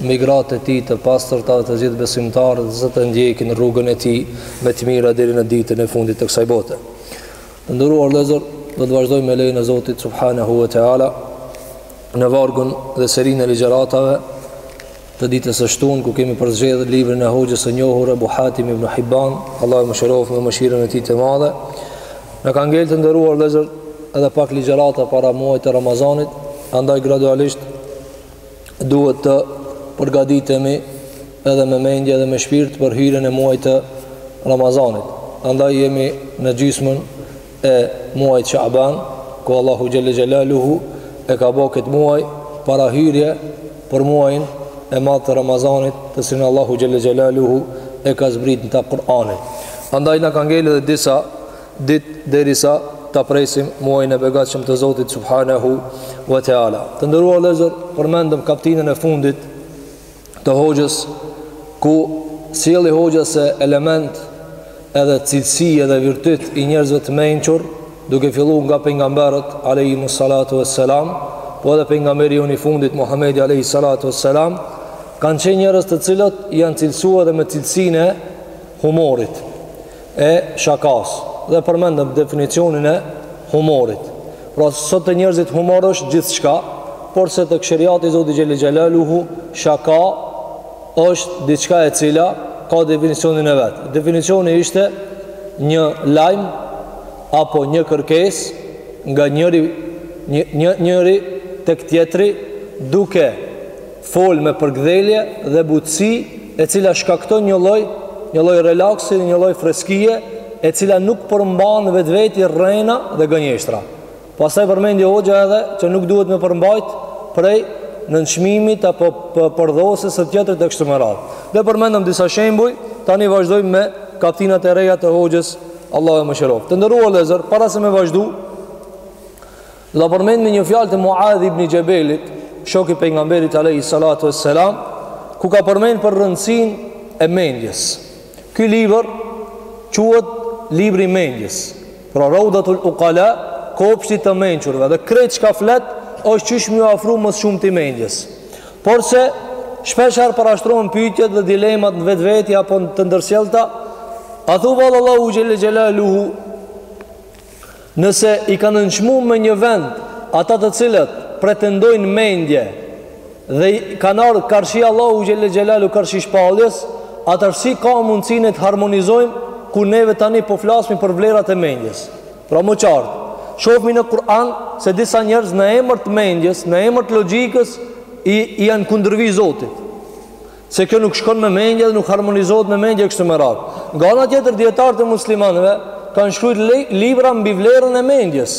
mbi gratë e tij të pastërta dhe të gjithë besimtarët që do të ndjekin rrugën e tij me të mira deri në ditën e fundit të kësaj bote. Të nderuar vëllezër, do të vazhdojmë me lejnë e Zotit subhanahu wa taala në vargun dhe serinë e ligjëratave të ditës së shtunë ku kemi përzgjedhur librin e Hoxhës së njohur Abu Hatim ibn Hibban, Allahu e mëshiroftë me mëshirën e tij të madhe. Na kanë ngelë të nderuar vëllezër edhe pak ligjërata para muajit të Ramazanit, andaj gradualisht duhet të përgatitemi edhe me mendje dhe me shpirt për hyrjen e muajit të Ramazanit. Andaj jemi në gjysmën e muajit Shaban, ku Allahu xhelle xhelaluhu e ka bo këtë muaj parahyrje për muajin e madh të Ramazanit, në të cilin Allahu xhelle xhelaluhu e ka zbrit në të Kur'anin. Andaj na ka ngelë edhe disa ditë derisa ta presim muajin e begatshëm të Zotit subhanahu wa taala. Të nderuar vëllezër, përmendëm kaptinën e fundit të Hoxhës ku sjelli Hoxha se element edhe cilësi edhe virtyt i njerëzve të mençur, duke fillu nga pejgamberët alayhimu salatu wassalam, po edhe pejgamberi i fundit Muhamedi alayhi salatu wassalam, kanë qenë njerëz të cilët janë cilësu edhe me cilësinë e humorit. e shakasë dhe përmendëm definicionin e humorit. Pra sot te njerëzit humor është gjithçka, porse tek sheriati i Zotit xhelle xhelaluhu shaka është diçka e cila ka definicionin e vet. Definicioni ishte një lajm apo një kërkesë nga njëri, një, një, njëri tek tjetri duke fol me përkdhelje dhe butësi e cila shkakton një lloj një lloj relaksi, një lloj freskie e cila nuk përmban në vetveti rrena dhe gënjeshtra. Pastaj përmendi hoxha edhe që nuk duhet me përmbajt prej nënçmimit apo përdhosjes së tjetrit e kështu me radhë. Dhe përmendëm disa shembuj, tani vazhdojmë me kaptinat e reja të hoxhës Allahu e mëshiroftë. Të nderuar vëllezër, para se me vazhdu, Dhe përmendëm një fjalë të Muadh ibn Xhebelit, shok i pejgamberit alayhi salatu wassalam, ku ka përmend për rëndësinë e mendjes. Ky libër quhet libri i mendjes. Pra Rawdatul Uqala, kopshti i të mençurve dhe krejt çka flet është qysh m'u afru më shumë te mendja. Porse shpeshherë parashtrohen pyetjet dhe dilemat në vetveti apo të ndërsjellta, a thu vallë Allahu xhelle xhelaluhu Nëse i ka nënçmu me një vend ata të cilët pretendojnë mendje dhe i kanë ardhë karshi Allahu xhelle xhelaluhu karshi shpalljes, atëherë si ka mundësine të harmonizojmë ku neve tani po flasmi për vlerat e mendjes. Pra më qartë, shofmi në Kur'an se disa njerëz në emër të mendjes, në emër të logjikës, i, i janë kundërvi Zotit. se kjo nuk shkon me mendje dhe nuk harmonizohet me mendje kështu me radhë. Nga ana tjetër dietarët e muslimanëve kanë shkrujt libra mbi vlerën e mendjes.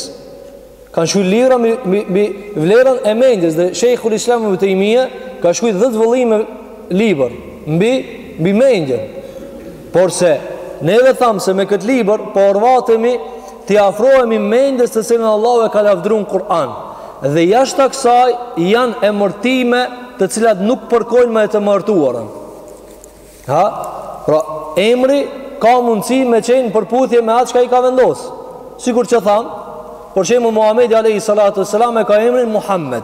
Kanë shkrujt libra mbi, mbi, mbi vlerën e mendjes dhe Shejhul Islam Ibn Tejmije ka shkrujt 10 vëllime libër mbi mbi mendjen. Porse, neve thamë se me këtë libër po orvatemi t'i afrohemi mendjes të cilën Allahu e ka lavdëruar në Kur'an. Dhe jashtë kësaj janë emërtime të cilat nuk përkojnë me të emërtuarën. Ha? Pra, emri ka mundësi me qenë përputhje me atë çka i ka vendosë. Sikur që thamë, për shembull Muhammedi a.s. e ka emrin Muhammed.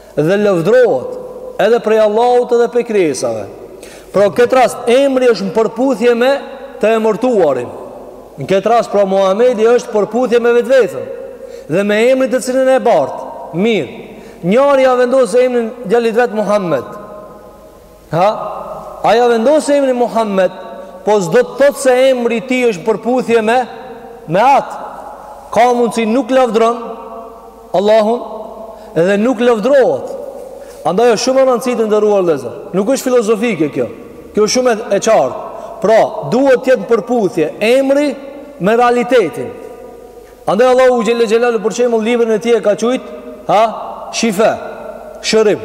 dhe lavdrohet edhe prej Allahut edhe prej krijesave. Pra në këtë rast emri është në përputhje me të emërtuarin. Në këtë rast pra Muhamedi është përputhje me vetveten dhe me emrin të cilin e bart. Mirë. Njëri ja vendos emrin djalit vet Muhammed. Ha? Ai ja vendos emrin Muhammed, po s'do të thotë se emri i tij është në përputhje me me atë. Ka mundësi nuk lavdron Allahun dhe nuk lavdrohet. Andaj është shumë e rëndësishme të nderuar vllezër. Nuk është filozofike kjo. Kjo është shumë e qartë. Pra, duhet të jetë në përputhje emri me realitetin. Andaj Allahu xhelle xhelalu për shembull librin e tij e ka quajt ha shifa', shërim.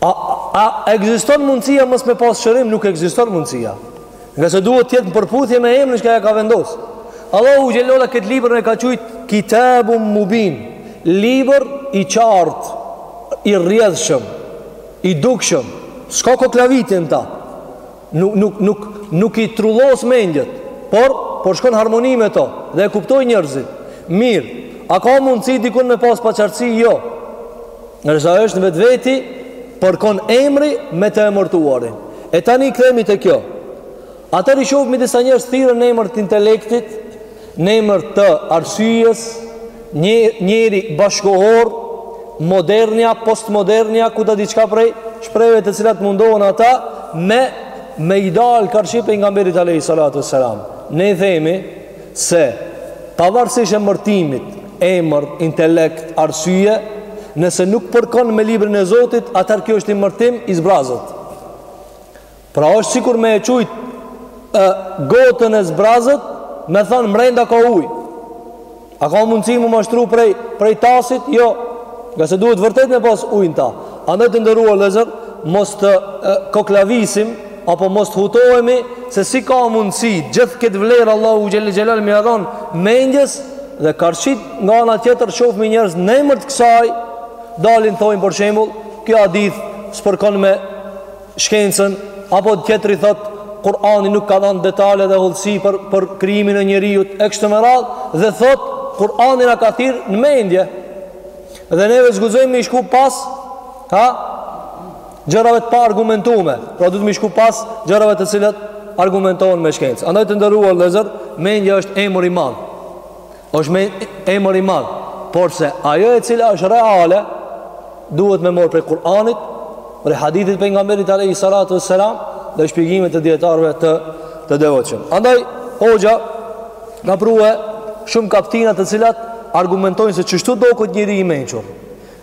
A, a ekziston mundësia mos me pas shërim? Nuk ekziston mundësia. Ngase duhet të jetë në përputhje me emrin çka ja ka vendos. Allahu xhelalu këtë libër e ka quajt Kitabun Mubin, libër i qartë, i rrjedhshëm, i dukshëm. S'ka koklavitje në ta. nuk nuk nuk nuk i trullos mendjet, por por shkon harmoni me to dhe e kuptojnë njerëzit. Mirë, a ka mundësi dikun me pas paqartësi? Jo. Ndërsa është në vetveti, përkon emri me të emërtuarin. E tani kthehemi te kjo. Atëherë i shofmi disa njerëz thirren në emër të intelektit, N'emër të arsyes, nje njeri bashkëkohor, modernia, postmodernia, ku ta di çka prej shprehjeve të cilat mundohen ata me me i dal karshi pejgamberit alejhi salatu ues selam. Ne themi se pavarësisht emërtimit, emër, intelekt, arsye, nëse nuk përkon me librin e Zotit, atëherë kjo është emërtim i zbrazët. Pra është sikur me e qujt gotën e zbrazët, me thënë mrenda ka ujë. A ka mundësi mu mashtru prej, prej tasit? Jo, nga se duhet vërtet me pas uj n'ta. Andaj të nderuar vllezër, mos të e, koklavisim, apo mos të hutohemi, se si ka mundësi gjithë këtë vlerë Allahu xhel-le xhelaluhu ja dhon mendjes, dhe karshit nga ana tjetër shofmi njerëz në emër të kësaj, dalin thojnë për shembull, kjo hadith s'përkon me shkencën apo tjetri thot Kur'ani nuk ka dhanë detale dhe hollësi për për krijimin e njeriut e kështu me radh dhe thot Kur'ani na ka thirr në mendje. Dhe neve s'guxojmë me shku pas a gjërave të paargumentume. Pra duhet me shku pas gjërave të cilat argumentohen me shkencë. Andaj të nderuar vllezër, mendja është emër i madh. Është emër i madh, porse ajo e cila është reale duhet me mor prej Kur'anit, prej hadithit pejgamberit alejhi salatu ue selam dhe shpjegimet e dijetarëve të të devotshëm. Andaj hoxha na prua shumë kaptina të cilat argumentojnë se qështu doket njeri i mençur.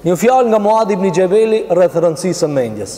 Një fjalë nga Muadh ibni Xhebeli rreth rëndësisë së mendjes.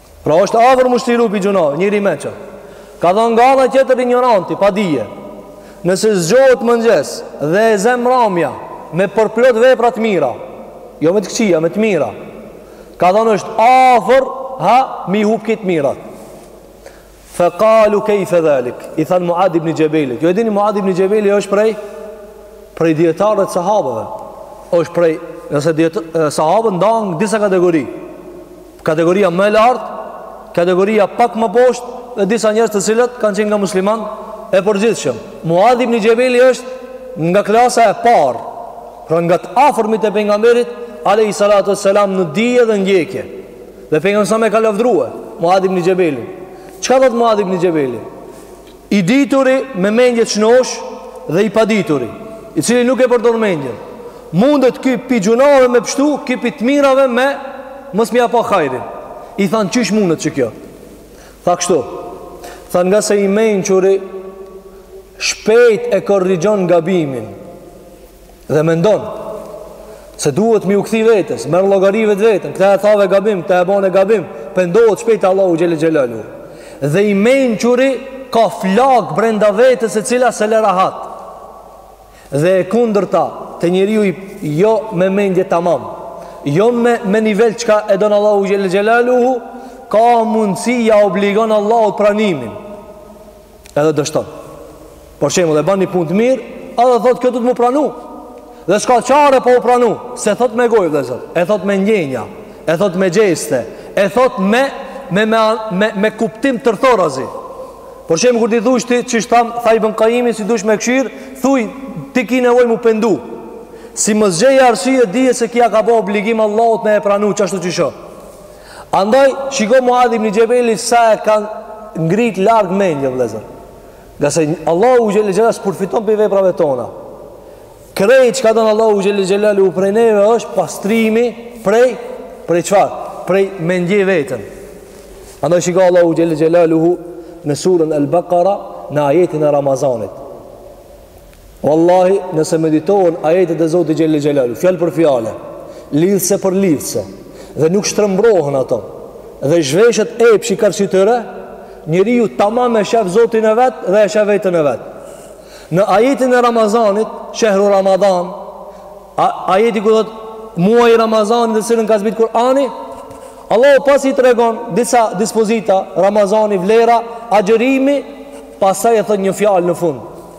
Pra është afër mu shliru pi gjynahe njeri i mençur. Ka thonë nga ana tjetër injoranti, pa dije. Nëse zgjohet n'mëngjes dhe e ze mramja me përplot vepra t'mira, jo me të këqia, me të mira, ka thonë është afër a me i hup kto t'mirat. Fe kalu kejfe dhalik I than Muadh ibni Xhebelit Ju e dini Muadh ibni Xhebeli është prej Prej dijetarëve t'sahabëve është prej Nëse i ndajmë sahabët ndahen disa kategori Kategoria më e lartë Kategoria pak më poshtë Dhe disa njerëz të cilët kanë qenë nga muslimanët e përgjithshëm Muadh ibni Xhebeli është nga klasa e parë Pra nga të afërmit e pejgamberit alejhi salatu ue selam në dije dhe ndjekje Dhe pejgamberi sa e ka lavdrue Muadh ibni Xhebelin. Çka thot Muadh ibni Xhebeli? I dituri me mendje t'shnosh dhe i padituri, i cili nuk e përdor mendjen. Mundet ky pi gjynahve me pështu, ky pi të mirave me mos me ja pa hajrin. I than qysh mundet qekjo. Tha kështu. Tha nga se i mençuri shpejt e korrigjon gabimin. Dhe mendon se duhet m'iu kthy vetes, merr llogari vetveten, këta e thave gabim, këta e bone gabim, pendohet shpejt te Allahu xhel-le xhelaluhu. Dhe i mençuri ka flak brenda vetes e cila s'e lë rahat. Dhe e kundërta te njeriu jo me mendje tamam, jo me me nivel çka e don Allahu xhel-le xhelaluhu, ka mundësi ja obligon Allahut pranimin. edhe dështon. Për shembull e ban një punë të mirë, edhe thotë kjo do të m'u pranu. Dhe s'ka qare po u pranu, se thotë me gojë vllezër, e thotë me ndjenja, e thotë me gjeste, e thotë me, me, me, me, me kuptim tërthorazi. Për shembull kur t'i thush ti, qysh thamë, tha Ibn Kajimi, si dush me kshyr, thuj, ti ki nevoj m'u pendu. Si me gjet arsye, dije se ki ja ka bo obligim Allahut me e pranu, qashtu qysh o. Andaj shiko Muadh ibn Xhebeli sa e kanë ngrit larg mendjen vllezër. Ngase Allahu xhel xhelal s'përfiton prej veprave tona. Krejt çka don Allahu xhel-le xhelaluhu prej neve është pastrimi prej prej çfarë? Prej mendje vetën. Andaj shiko Allahu xhel-le xhelaluhu në surën Al-Baqara në ajetin e Ramazanit. Wallahi nëse meditohen ajetet e Zotit xhel-le xhelaluhu, fjalë për fjalë, lidhëse për lidhëse, dhe nuk shtrembrohen ato, dhe zhveshet epshi karshi tyre, njeriu tamam e shef Zotin e vet dhe e shef veten e vet. Në ajetin e Ramazanit, shehru Ramazan, ajeti ku thotë, muaji i Ramazanit në të cilin ka zbrit Kurani, Allahu pasi i tregon disa dispozita, Ramazani, vlera, agjerimi, pastaj e thot një fjalë në fund,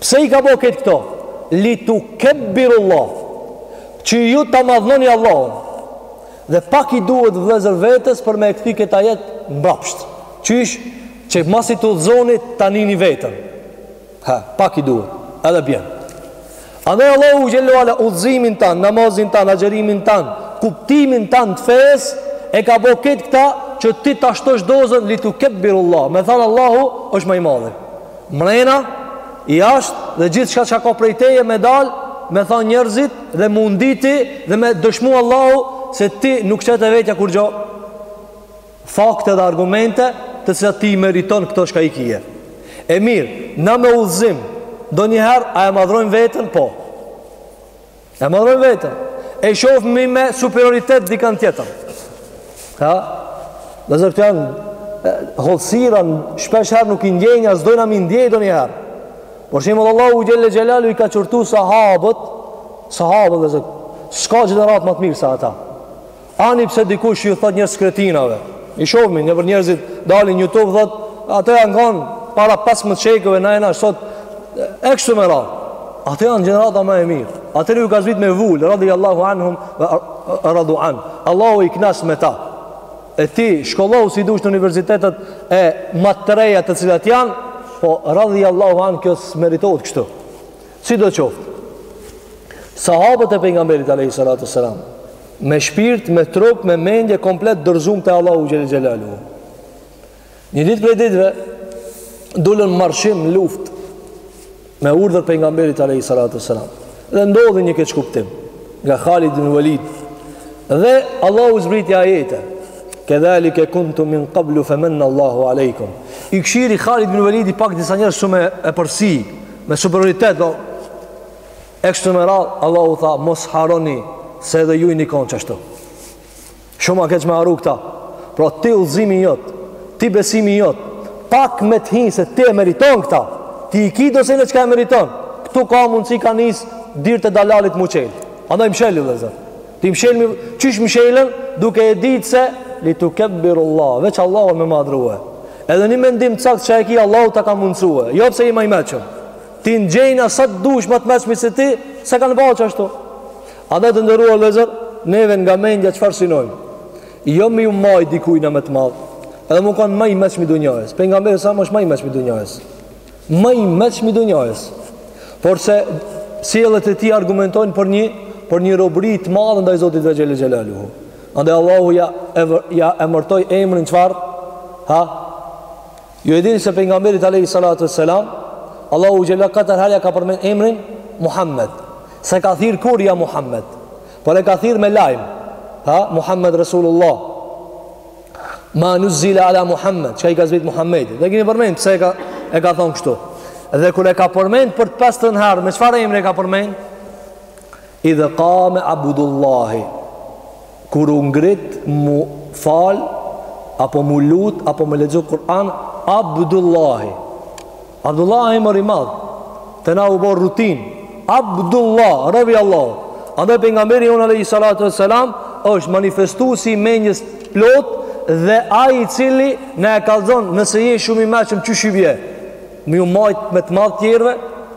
Pse i ka bo krejt këto? Li tu kebbiru Allah. Që ju ta madhnoni Allahun. Dhe pak i duhet vllezër vetes për me e kthy kët ajet mbrapsht. Qysh, që masi t'udhëzoni ta nini veten. Ha, pak i duhet. Edhe bjen. Andaj Allahu xhel-le ue ala udhëzimin tanë, namazin tanë, agjerimin tanë, kuptimin tanë të fesë, e ka bo krejt këta që ti ta shtosh dozën, li tu kebbiru Allah. Me thanë Allahu është ma i madhi. mrena, jashtë dhe gjithçka çka ka prej teje me dalë, me t'pa njerëzit dhe mund ti dhe me dëshmu Allahu se ti nuk qet te vetja kurgjo fakte dhe argumente të cilat ti i meriton këto çka i kije. E mirë, na me udhëzim, donjëherë a e madhrojmë veten, po. E madhrojmë veten, e shofmi me superioritet dikan tjetër. Ha? Vllezër këto janë hollësira, shpesh herë nuk i ndjenja, s'dojna m'i ndje donjëherë. Për shembull Allahu xhel-le xhelaluhu i ka qortu sahabët, sahabët vllezër, s'ka gjeneratë ma të mirë se ata. Ani pse dikush ju thot njerëz kretina, ve. I shofmi nëpër njerëzit dalin në YouTube thot, ato janë kanë para 15 shekujve na jena, thot, e kështu me radhë. Ato janë gjenerata ma e mirë. Atyre ju ka zbrit me vul, radhiyallahu anhum wa radu an. Allahu i knas me ta. E ti shkollohu si dush në universitetet ma të reja të cilat janë, po radhiyallahu an kjo s'meritohet kështu. Sido qoftë, Sahabët e pejgamberit alayhi salatu sallam Me shpirt, me trup, me mendje komplet dorzum te Allahu xhele xhelaluhu. Një ditë prej ditëve dolën marshim luftë me urdhër të pejgamberit alayhi salatu wasalam. Dhe ndodhi një keqkuptim nga Khalid ibn Walid. Dhe Allahu zbriti ajete. Kedhalika kuntum min qablu famanna Allahu alaykum. I kqyri Khalid ibn Walidi pak disa njerëz me epërsi, me superioritet, do, E kështu me radhë, Allahu tha, mos harroni se edhe ju ini kon qashtu. Shumë a keq me harru këta. Pra ti udhëzimi jot, ti besimi jot, pak me të hi se ti e meriton këta. Ti i ki do sene çka e meriton. Këtu ka mundësi ka nis dyrt e dalalit m'u çel. Andaj msheli, vllezër. Ti mshel, qysh mshelen, duke e ditë se li tukebbiru Allah, veç Allahu me madhrue. Edhe një mendim të sakt që e ki Allahu ta ka mundësue. Jo pse je ma i meçëm. T'i gjejna sa të dush ma të meçmi se ti, s'e kanë ba qashtu. Andaj të nderuar vllezër, neve nga mendja çfarë synojmë. Jo me ju majt dikujna me të madh, edhe me kanë ma i meçmi dunjajës. Pejgamberi selam është ma i meçmi dunjajës. Ma i meçmi dunjajës. Porse sjelljet e tij argumentojnë për një, për një robëri të madhe ndaj Zotit xhele xhelaluhu. Andaj Allahu ja, ja emërtoi emrin çfarë? Ha? Ju e dini se pejgamberit alejhi salatu vesselam Allahu xhele katër herë ja ka përmend emrin Muhammed. S'e ka thirr kurr ja Muhammed, por e ka thirr me lajm. Ha Muhammed Resulullah. Ma nuzila ala Muhammed, çka i ka zbrit Muhammedit. Dhe keni përmend pse e ka e ka thon kështu. Dhe kur e ka përmend për të pestën herë, me çfarë emri e ka përmend? Idh qame Abdullahi. Kur u ngrit mu fal apo mu lut apo me lexu Kur'an Abdullahi. Abdullah emër i madh. Te na u bo rutin. Abdullah, robi i Allahut. Andaj pejgamberi jonë alayhi salatu wassalam është manifestuesi i mendjes plot dhe ai i cili na e kallzon nëse je shumë i meçëm qysh i vje. me ju majt me të madh tjerëve,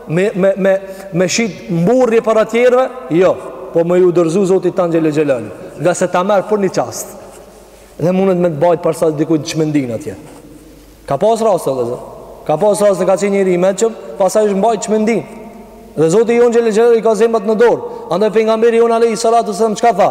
me me me me shit mburrje para tjerëve, jo, po me ju dorëzu Zotit tonë xhele xhelal, ngase ta merr për një çast. Dhe mundet me të mbajt përsa dikun çmendinë atje. Ka pas raste edhe sot. Ka pas raste ka qenë njeri i meçëm, pastaj është mbajt çmendinë. Dhe Zoti jonë xhele xhelal i ka zemrat në dorë. Andaj pejgamberi jonë alejhi salatu vesselam çka tha?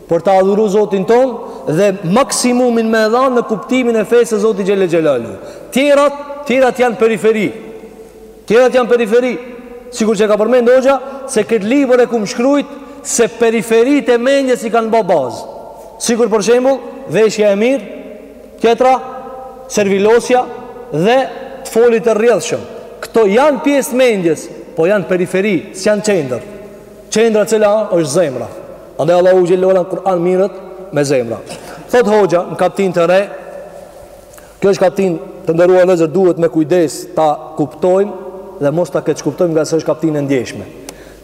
Për ta adhuru Zotin tonë dhe maksimumin me e dhanë në kuptimin e fesë së Zotit xhele xhelalu. Tjerat, tjerat janë periferi. Tjerat janë periferi. Sikur që ka përmend Hoxha, se këtë libër e kum shkrujt se periferitë e mendjes i kanë ba bazë. Sikur për shembull, veshja e mirë, tjetra, servilosja dhe të folit të rrjedhshëm. Këto janë pjesë të mendjes, po janë periferi, s'janë qendër. Qendra e cila është zemra. Andaj Allahu xhelle ue ala në Kur'an merret me zemra. Thot Hoxha në kaptin të re, kjo është kaptin të nderuar vllezër duhet me kujdes ta kuptojmë dhe mos ta keqkuptojmë ngase është kaptin e ndjeshme.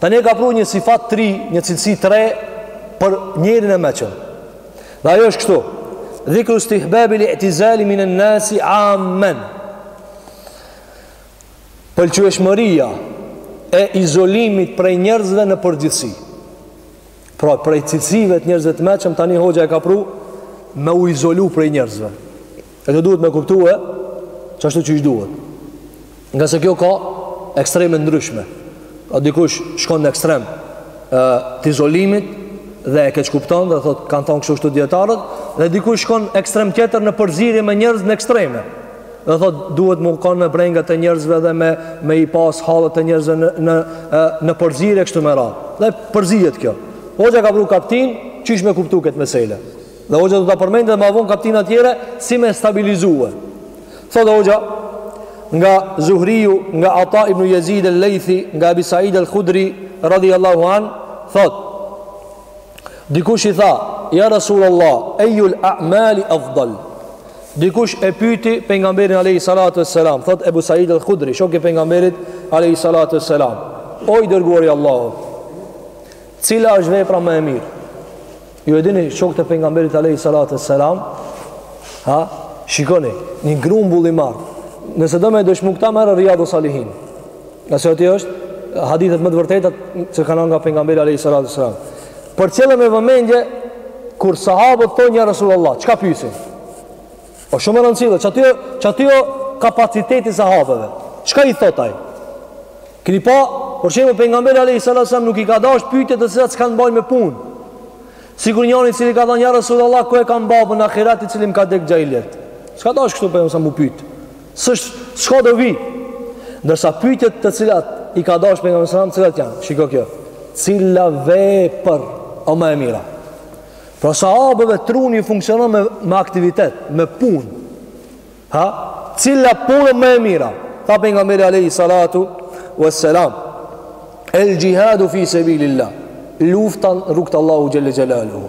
Tani e ka pru një sifat t'ri, një cilësi t're për njerin e meçëm. Dhe ajo është kështu, dhikru istihbabil i'tizali minen nasi ammen. pëlqyeshmëria e izolimit prej njerëzve në përgjithësi. Pra, prej cilësive të njerëzve të meçëm, tani hoxha e ka pru me u izolu prej njerëzve. E kjo duhet me kuptue qashtu qysh duhet. Ngase kjo ka ekstreme t'ndryshme. Pra, dikush shkon në ekstrem e, të izolimit dhe e keqkupton dhe thot, kanë thonë kështu shtu djetarët, dhe dikush shkon n'ekstrem tjetër në përzirje me njerëz në ekstreme. Dhe thot duhet mu kon me brengat e njerëzve dhe me me i pas hallet e njerëzve në në në përzierje kështu me radhë. Dhe përzihet kjo. Hoxha ka pru kaptin, qysh me kuptu këtë mesele. Dhe hoxha do ta përmendë dhe ma vonë n'kaptina të tjera si me stabilizue. Thotë hoxha nga Zuhriu, nga Ata ibn Jezid el-Lejthi, nga Abi Said el-Khudri radijallahu an, thotë Dikush i tha, Ja Rasul Allah, ejjul a'mali afdal. Dikush e pyti pejgamberin alejhi salatu ue selam, thot Ebu Said el Khudri, shok i pejgamberit alejhi salatu ue selam. O i dërguar i Allahut, cila është vepra ma e mirë? Ju e dini shokët e pejgamberit alejhi salatu ue selam, ha? Shikoni, një grumbull i madh. Nëse do me dëshmu këta, merre Rijadu salihin. Ngase aty është hadithet më të vërteta që kanë nga pejgamberi alejhi salatu selam. Përcjelle me vëmendje, kur sahabët thonë ja Rasul Allah, çka pysin? O shumë rëndësi, vlla, qaty o, qaty o kapaciteti i sahabëve, çka i thot ai? Keni pa, për shembull pejgamberi alejhi salatu selam nuk i ka dash pyjtjet të cilat s'kanë t'bëjnë me punë. Sikur njëri i cili ka thonë ja Rasul Allah, ku e kam babën në ahiret i cili më ka dek n'xhahilijet. S'ka dash kështu pejgamberi mu pyjtë. S'është çka do vi. Ndërsa pyetjet të cilat i ka dashur pejgamberi sallallahu alajhi wasallam, cilat janë? Shiko kjo. Cila vepër o ma e mira? Pra sahabëve truni u funksionon me, me aktivitet, me punë. Ha? Cila punë o më e mira? Tha pejgamberi alejhi salatu wesselam. El xhihadu fi sebilillah. Lufta n'rrugë t'Allahut xhelle xhelaluhu.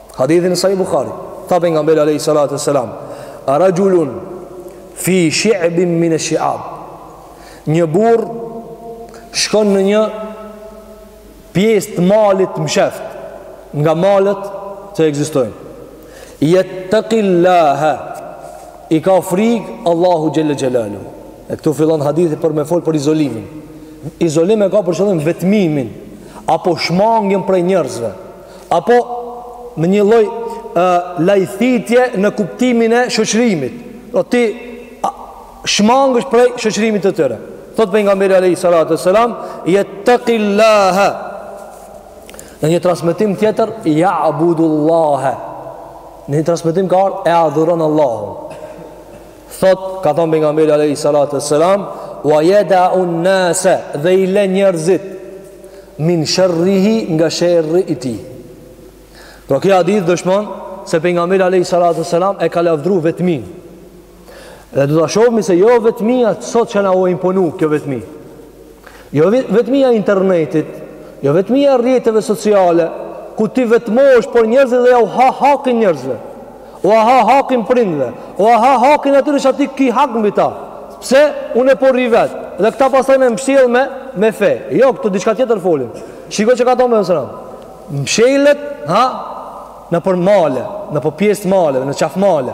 Hadithi në Sahih Buhari, tha pejgamberi alayhi salatu wassalam, "Rajulun fi shi'bin min ash-shi'ab." Një burr shkon në një pjesë të malit të msheft, nga malet që ekzistojnë. Yattaqillaha. I ka frig Allahu xhelle xhelaluhu. E këtu fillon hadithi për me fol për izolimin. Izolim e ka për qëllim vetmimin apo shmangjen prej njerëzve. apo me një lloj ë lajthitje në kuptimin e shoqërimit. Do t'i shmangesh prej shoqërimit të tyre. Thot pejgamberi alayhi salatu wasalam, "Yattaqillaha." Në një transmetim tjetër, "Ya'budullaha." Në një transmetim ka ardh e adhuron Allahun. Thot, ka thonë pejgamberi alayhi salatu wassalam, "Wa yada'u an-nase" dhe i le njerëzit min sharrihi nga sherri i tij. Pra kjo hadith dëshmon se pejgamberi alayhi salatu wassalam e ka lavdru vetminë. Dhe do ta shohmi se jo vetmia sot që na u imponu kjo vetmi. Jo vetmia e internetit, jo vetmia e rrjeteve sociale, ku ti vetmohesh prej njerëzve dhe jau ha hakin njerëzve. Ua ha hakin prindve, ua ha hakin atyre që ti ki hak mbi ta. Pse unë po rri vet dhe këta pastaj me e mshtjell me me fe. Jo, këtu diçka tjetër folim. Shiko çka ka thonë pejgamberi alayhi salam. Mshelet, ha, nëpër male, nëpër pjesë male, në qafë male.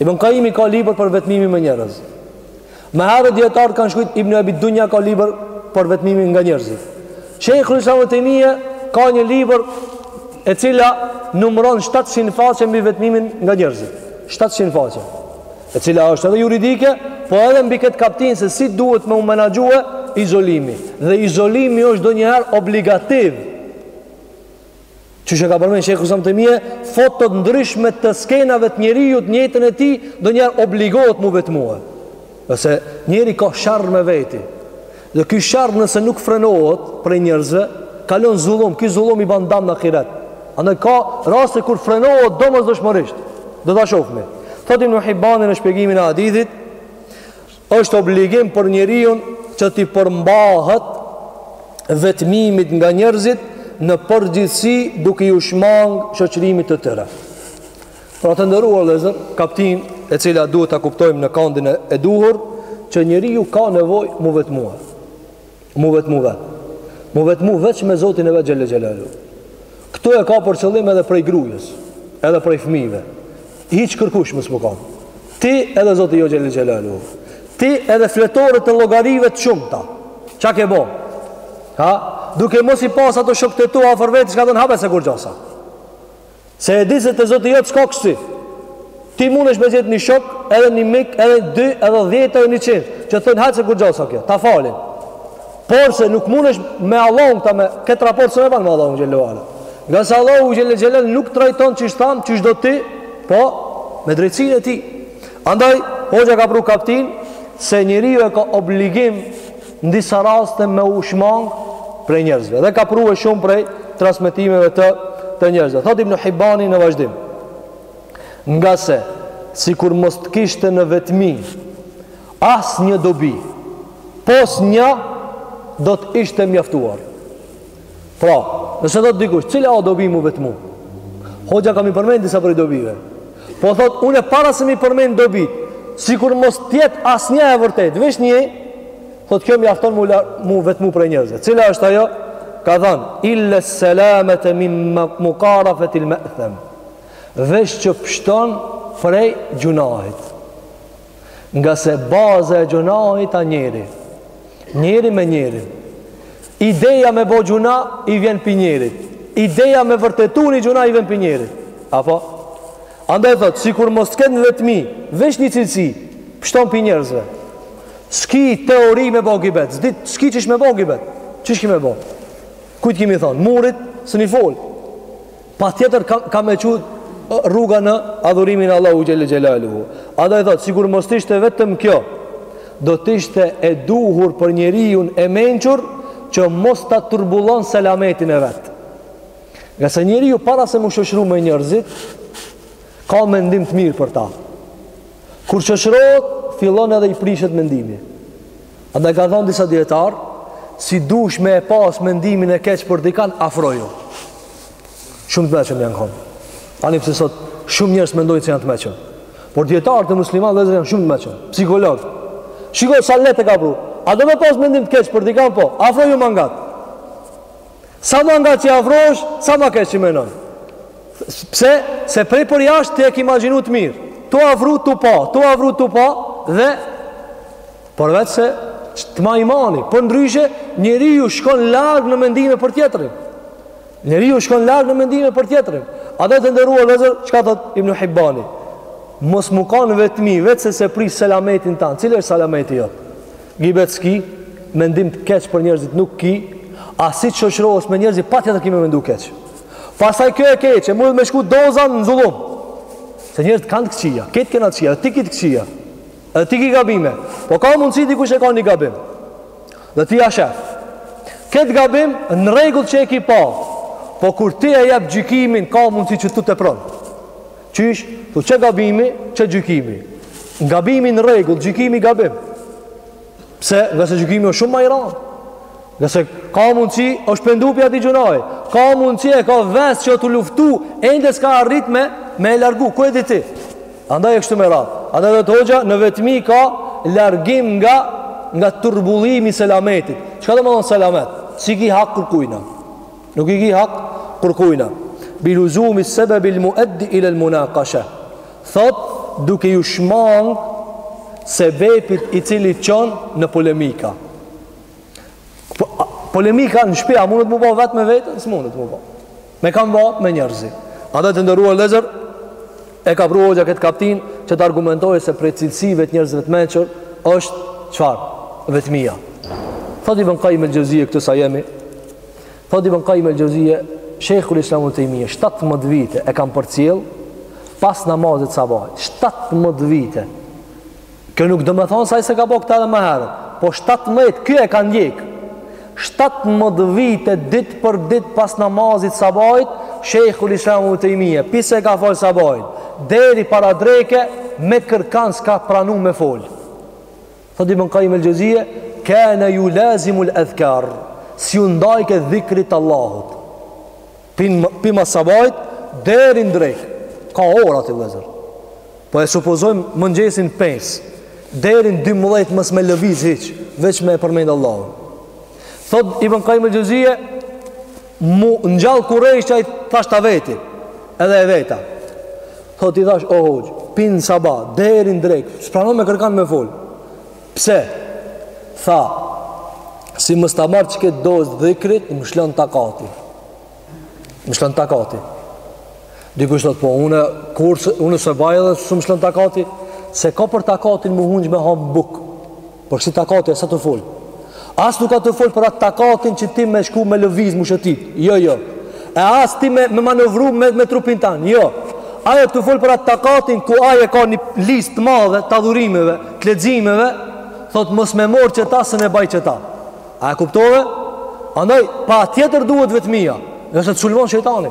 Ibn Kajimi ka libër për vetmimin me njerëz. Ma herët dijetarët kanë shkrujt Ibn Ebi Dunja ka libër për vetmimin nga njerëzit. Shejhul Islam Ibn Tejmije ka një libër e cila numëron 700 faqe mbi vetmimin nga njerëzit. 700 faqe. E cila është edhe juridike, po edhe mbi këtë kaptinë se si duhet me u menaxhue izolimi. Dhe izolimi është ndonjëherë obligativ. Qysh e ka përmend Shejhul Islam Ibn Tejmije, fotot e ndryshme të skenave të njeriut në jetën e tij, ndonjëherë obligohet mu vetmue. Nëse njeri ka sharr me veti, dhe ky sharr nëse nuk frenohet prej njerëzve, kalon zullum, ky zullum i ban dam në ahiret. Andaj ka raste kur frenohet domosdoshmërisht. Do ta shohmi. Thotë Ibn Hibani në shpjegimin e hadithit, Është obligim për njeriun që t'i përmbahet vetmimit nga njerëzit në përgjithësi duke iu shmang shoqërimit të tyre. Pra të nderuar vllezër, kaptinë e cila duhet ta kuptojmë në kandin e duhur që njeriu ka nevojë mu vetmua. Mu vetmu vet. Mu vetmu veç me Zotin e vet xhelle xhelaluhu. Këtu e ka për qëllim edhe prej grujës, edhe prej fmive. Hiç kërkush mos mu kan. Ti edhe Zoti jot xhelle xhelaluhu. Ti edhe fletoret e llogarive të shumta. Çka ke bo? Ha? Duke mos i pas ato shokët e tu afër vete, çka të thonë ha be se kurgjo s'a. Se e di se te Zoti jot s'ka kësi. Ti munesh me gjet një shok, edhe një mik, edhe dy, edhe dhjetë, edhe njëqind, që thojnë hajt se kurgjo s'a kjo, ta falin. Por se nuk munesh me Allahun këta me, këtë raport s'mun e ban me Allahun xhele ve ala. Ngase Allahu xhele xhelaluhu nuk trajton qysh thamë, qysh do ti, po, me drejtësinë e tij. Andaj, hoxha e ka pru kaptin, se njeriu e ka obligim në disa raste me u shmang prej njerëzve dhe ka pru shumë prej transmetimeve të, të njerëzve thotë Ibn Hibani në vazhdim ngase sikur mos të kishte në vetmi asnjë dobi pos një do të ishte mjaftuar Pra, nëse thotë dikush, cila o dobi m'u vetmu? Hoxha ka me i përmend disa prej dobive. Po thotë, unë para se me i përmend dobi, sikur mos t'jetë asnjë e vërtetë, veç një, thotë, kjo mjafton mu, m'u vetmu prej njerëzve. Cila është ajo? Ka thanë, il-le selamete min mukarafetil methem. Veç që pshton prej gjynahit. ngase baza e gjynahit a njeri njeri me njeri ideja me bo gjynah i vjen prej njerit ideja me vërtetu një gjynah i vjen prej njerit apo andaj thotë sikur mos t'ketë në vetmi veç një cilësi pshton prej njerëzve s'ki teori me bo gibet s'di s'ki qysh me bo gibet qysh ki me bo kujt ki me i thonë murit s'un i fol Patjetër ka, ka me çu rruga në adhurimin e Allahut xhele xhelaluhu. Andaj thotë, sikur mos të ishte vetëm kjo, do të ishte e duhur për njeriun e mençur që mos ta turbullon selametin e vet. Ngase njeriu para se m'u shoqru me njerëzit, ka mendim të mirë për ta. Kur shoqrohet, fillon edhe i prishet mendimi. Andaj ka thonë disa dijetarë, si dush me e pas mendimin e keq për dikan, afroju. Shumë të mençëm janë konë. Ani pse sot, shumë njerëz mendojnë se janë të mençëm. Por dijetarët e muslimanëve, vëllezër, janë shumë të mençëm. Psikologë. Shiko sa lehtë e ka pru. A do me pas mendim të keq për dikan po? Afroju ma ngat. Sa ma ngat që afrohesh, sa ma keq që menon. Pse? Se prej përjashtë ti e ki imagjinu të mirë. Tu afru, tu pa. Tu afru, tu pa. Dhe Përveç se të ma imani, përndryshe, njeriu shkon larg në mendime për tjetrin. Njeriu shkon larg në mendime për tjetrin. Andaj të nderuar vëllezër, çka thotë Ibn Hibbani? Mos m'u kanë vetmi, veç se s'e prish selametin tan. Cili është selameti jot? Gibet s'ki, mendim të keq për njerëzit nuk ki, a si të shoqërohesh me njerëzit, patjetër ki me mendu keq. Pastaj kjo e keqe, e mun me shku doza në zullum. Se njerëzit kanë të këqija, krejt kena të këqija, ti ki të këqija. Dhe ti ki gabime. Po ka mundësi dikush e ka një gabim. Dhe ti ia shef. Këtë gabim në rregull që e ki pa. Po kur ti e jep gjykimin, ka mundësi që tu tepron. Qysh, tu që gabimi, që gjykimi. Gabimi në rregull, gjykimi gabim. Pse? Ngase gjykimi është shumë më i rëndë. Ngase ka mundësi, është pendu pi atij gjunai, ka mundësi e ka ves që o tu luftu, ende s'ka arrit me, me e largu, ku e di ti? Andaj e kështu me ratë. Andaj thotë hoxha, në vetmi ka largim nga, nga turbullimi i selametit. Çka domethënë selamet? S'i ki hak kërkujna. Nuk i ki hak kërkujna. Biluzumi sebebil mueddi ilel munakashe. Thotë duke ju shmangë sebepit i cili çon në polemika. Po, polemika në shpi, a mundet mu bo vetë me veten? S'mundet mu bo. Me kan bo me njerëzi. Andaj të nderuar vllezër, e ka pru hoxha këtë kaptinë që të argumentojë se prej cilësive të njerëzve të mençur është çfarë? Vetmia. Thotë Ibn Kajim el-Xheuzije këto sa jemi, Thotë Ibn Qayyim el-Juzeyje, Shejhul Islam ibn Taymiyah, 17 vite e kam përcjell pas namazit të sabahit. 17 vite. Kjo nuk domethënë se ai s'e ka bërë këtë edhe më herët, po 17 ky e ka ndjek. 17 vite ditë për ditë pas namazit të sabahit, Shejhul Islam ibn Taymiyah, pi se e ka fal sabahin? Deri para dreke me kërkan s'ka pranu me fol. Thot Ibn Qayyim al-Juzeyy, "Kana yulazimu al-adhkar", s'iu ndajke dhikrit të Allahut. Pi namazit sabajt deri në drekë. Ka orë aty vëllazër. Po e supozojmë mëngjesin 5 deri në 12 mos me lëviz hiç, veç me përmend Allahun. Thot Ibn Qayyim al-Juzeyy, Mu ngjall kurreshtja thash ta veti. Edhe e veta. Thotë i thash o hoxhë, pin saba deri në drekë. S'pranon me kërkan me fol. Pse? Tha si mos ta marr qet dozë dhikrit, më shlon takati. M'lshon takati. Dikush thot po unë kur unë s'e baj edhe s'më lshon takati se ka për takatin m'u çu me hangër bukë. Për ksi takati s'a tu fol. As nuk a tu fol për atë takatin që ti me shku me lëviz mushëtit. Jo, jo. E as ti me, me manovru me, me trupin tan. Jo. Ai a tu fol për atë takatin ku ai e ka një listë të madhe të adhurimeve, të leximeve, thot mos me marr qeta s'mun e baj qeta. A e kuptove? Andaj, patjetër duhet vetmia. Nëse të sulmon shejtani.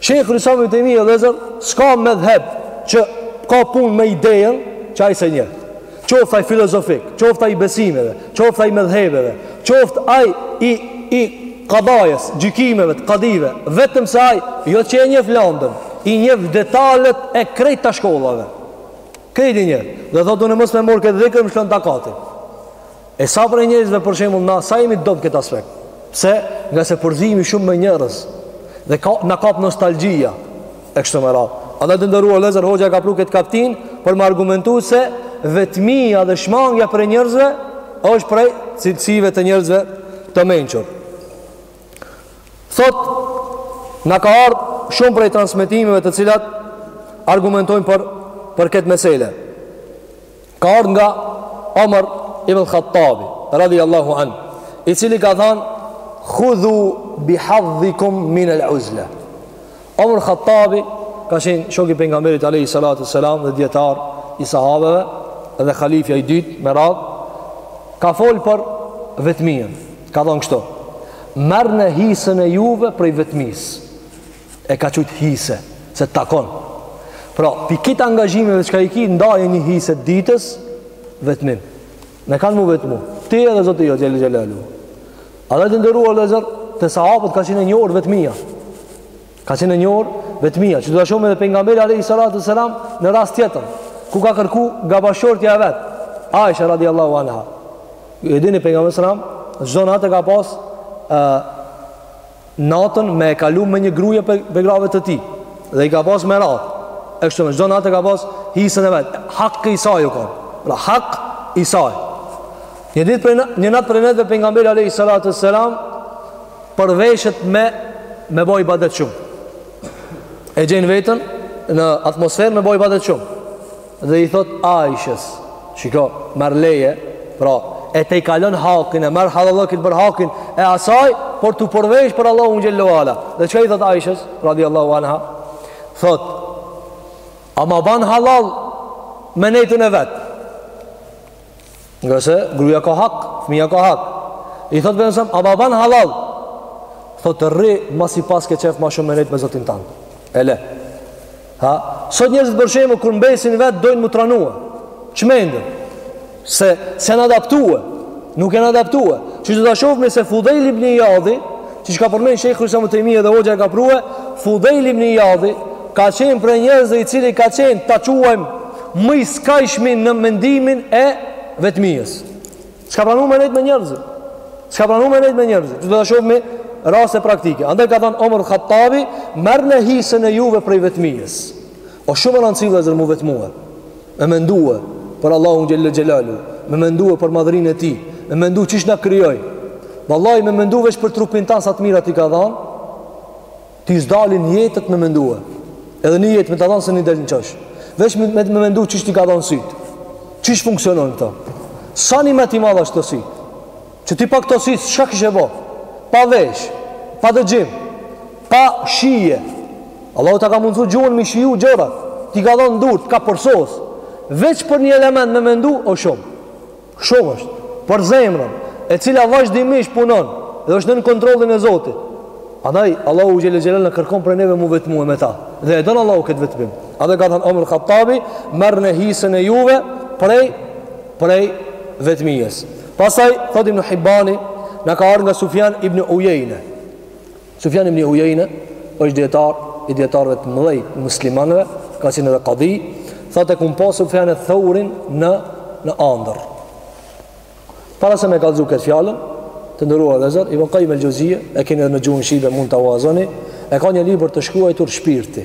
Shejhu l-Islam ibn Taymija, vëllezër, s'ka medhheb që ka punë me idejen që ai s'e njef. Qoftë ai filozofik, qoftë ai i besimeve, qoftë ai i medhhebeve, qoftë ai i i kadajes, gjykimeve të kadive, vetëm se ai jo që e njef landën, i njef detalet e krejt shkollave. Krejt i njef. Dhe thotë unë mos me marr këtë dhikr, më shkon takati. E sa prej njerëzve për shembull na sa jemi dobët në këtë aspekt. Pse? Ngase përzihemi shumë me njerëz dhe ka na kap nostalgjia e kështu me radhë. Andaj të nderuar vëllezër hoxha ka pru këtë kaptinë për me argumentu se vetmia dhe shmangja prej njerëzve është prej cilësive të njerëzve të mençur. Thot, na ka ardhë shumë prej transmetimeve të cilat argumentojnë për, për këtë mesele. Ka ardh nga Omer ibn Khattabi radhiyallahu an, i cili ka than khudhu bi hadhikum min al-uzla. Omer Khattabi ka qenë shok i pejgamberit alayhi salatu selam dhe dijetar i sahabëve dhe halifja i dytë me radhë ka fol për vetminë. Ka than kështu: Merrni hisën e juve prej vetmisë. e ka qujt hise, se të takon. Pra, pi kët angazhimeve çka i ki, ndaje një hise ditës, vetminë. Ne kanë m'u vetmu. Ti edhe Zoti jot, xhel-le xhelaluhu. Andaj të nderuar vëllezër, te sahabët ka qenë e njohur vetmia. Ka qenë e njohur vetmia. Që do ta shohim edhe pejgamberi, alejhi salatu selam, në rast tjetër. Ku ka kërku nga bashkëshortja e vet. Aisha radiallahu anha. E dini pejgamberi selam, çdo natë e ka pas, natën me e kalu me një gruje pe, pe grave të tij dhe i ka pas me radhë e kështu me çdo natë e ka pas hisën e vet hak i saj u kon pra hak i saj një, ditë prej, një natë prej netëve pejgamberi alejhi salatu selam përvishet me me bo ibadet shumë e gjen veten në atmosferë me bo ibadet shumë dhe i thot Aishës, shiko, merr leje, pra, e tejkalon hakin, e merr hallallëkin për hakin e asaj, por tu u përvesh për Allahun xhel-le ve ala. Dhe çka i thot Aishës, radiallahu anha, thot, a ma ban hallall me nejt unë vetë, Ngase gruja ka hak, fëmija ka hak. I thot pejgamberi selam, a ma ban hallall? Thot rri, masi paske qef ma shumë me nejt me Zotin tand. E le. Ha? Sot njerëzit për shembull, kur mbesin vetë, dojnë m'u tranue. Çmenden. Se, s'janë adaptue. Nuk janë adaptue. Që do ta shofim se Fudejl ibn Ijadi, siç e ka përmend Shejhul Islam ibn Tejmije edhe hoxha e ka prue, Fudejl ibn Ijadi, ka qenë prej njerëzve i cili ka qenë, ta quajmë, më i skajshmi në mendimin e vetmijës. S'ka pranu me nejtë me njerëzit. S'ka pranu me nejtë me njerëzit. Do ta shofim raste praktike. Andaj ka thonë Omer Hattabi, merrne hisën e juve prej vetmijës. O shumë me rëndësi vllezër m'u vetmue. Me mendue për Allahun xhel-le xhelaluhu. Me mendue për madhërinë e tij. Me mendu qysh na krijoi. Vallahi me mendu veç për trupin tand sa të mira t'i ka dhanë. Ti s'dalin jetët me mendue. Edhe një jetë me ta dhanë s'un i del në qosh. Veç me, me, me mendu qysh t'i ka dhanë sytë. Qysh funksionon këto? Sa nimet i madh është këta sy? Që ti pa këto sytë, çka kishe bo? Pa vesh, pa dëgjim, pa shije. Allahu ta ka mundësu gjuhën m'i shiju gjërat. T'i ka dhonë durt, ka përsos. Veç për një element me mendu, o shumë. Shumë është. Për zemrën, e cila vazhdimisht punon dhe është nën kontrollin e Zotit. Andaj Allahu xhel-le xhelaluhu na kërkon prej neve m'u vetmue me ta. Dhe e don Allahu këtë vetmim. A dhe ka thënë Omer Hattabi, merrne hisën e juve prej prej vetmijës. Pastaj thotë Ibn Hibbani, na ka ardh nga Sufjan ibn Ujejne. Sufjan ibn Ujejne është dijetar i dijetarëve të mëdhej të muslimanëve, ka qenë edhe kadi, tha e kum pa Sufjan eth-Theurin në në andërr. Para se me kallzu këtë fjalën, të nderuar vllezër, Ibn Kajjim el-Xhevzije, e keni edhe në gjuhën shqipe, mund ta huazoni, e ka një libër të shkruajtur shpirti.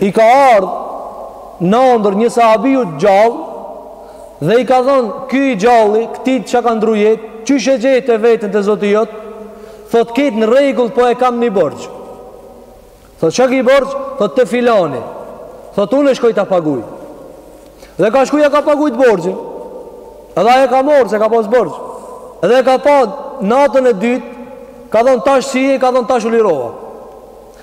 I ka ardhë në andërr një sahabiu të gjallë dhe i ka thënë ky i gjalli këtij që ka ndrru jetë, qysh e gjete veten te Zoti jot, thot kejt në rregull po e kam një borxh. Thot ça ki borxh, thot te filani, thot unë e shkoj ta paguj. Dhe ka shku ja ka pagujt borxhin, edhe ai e ka marrë se ka pas borxh. Edhe e ka pa natën e dytë, ka thënë tash si je, ka thënë tash u lirova.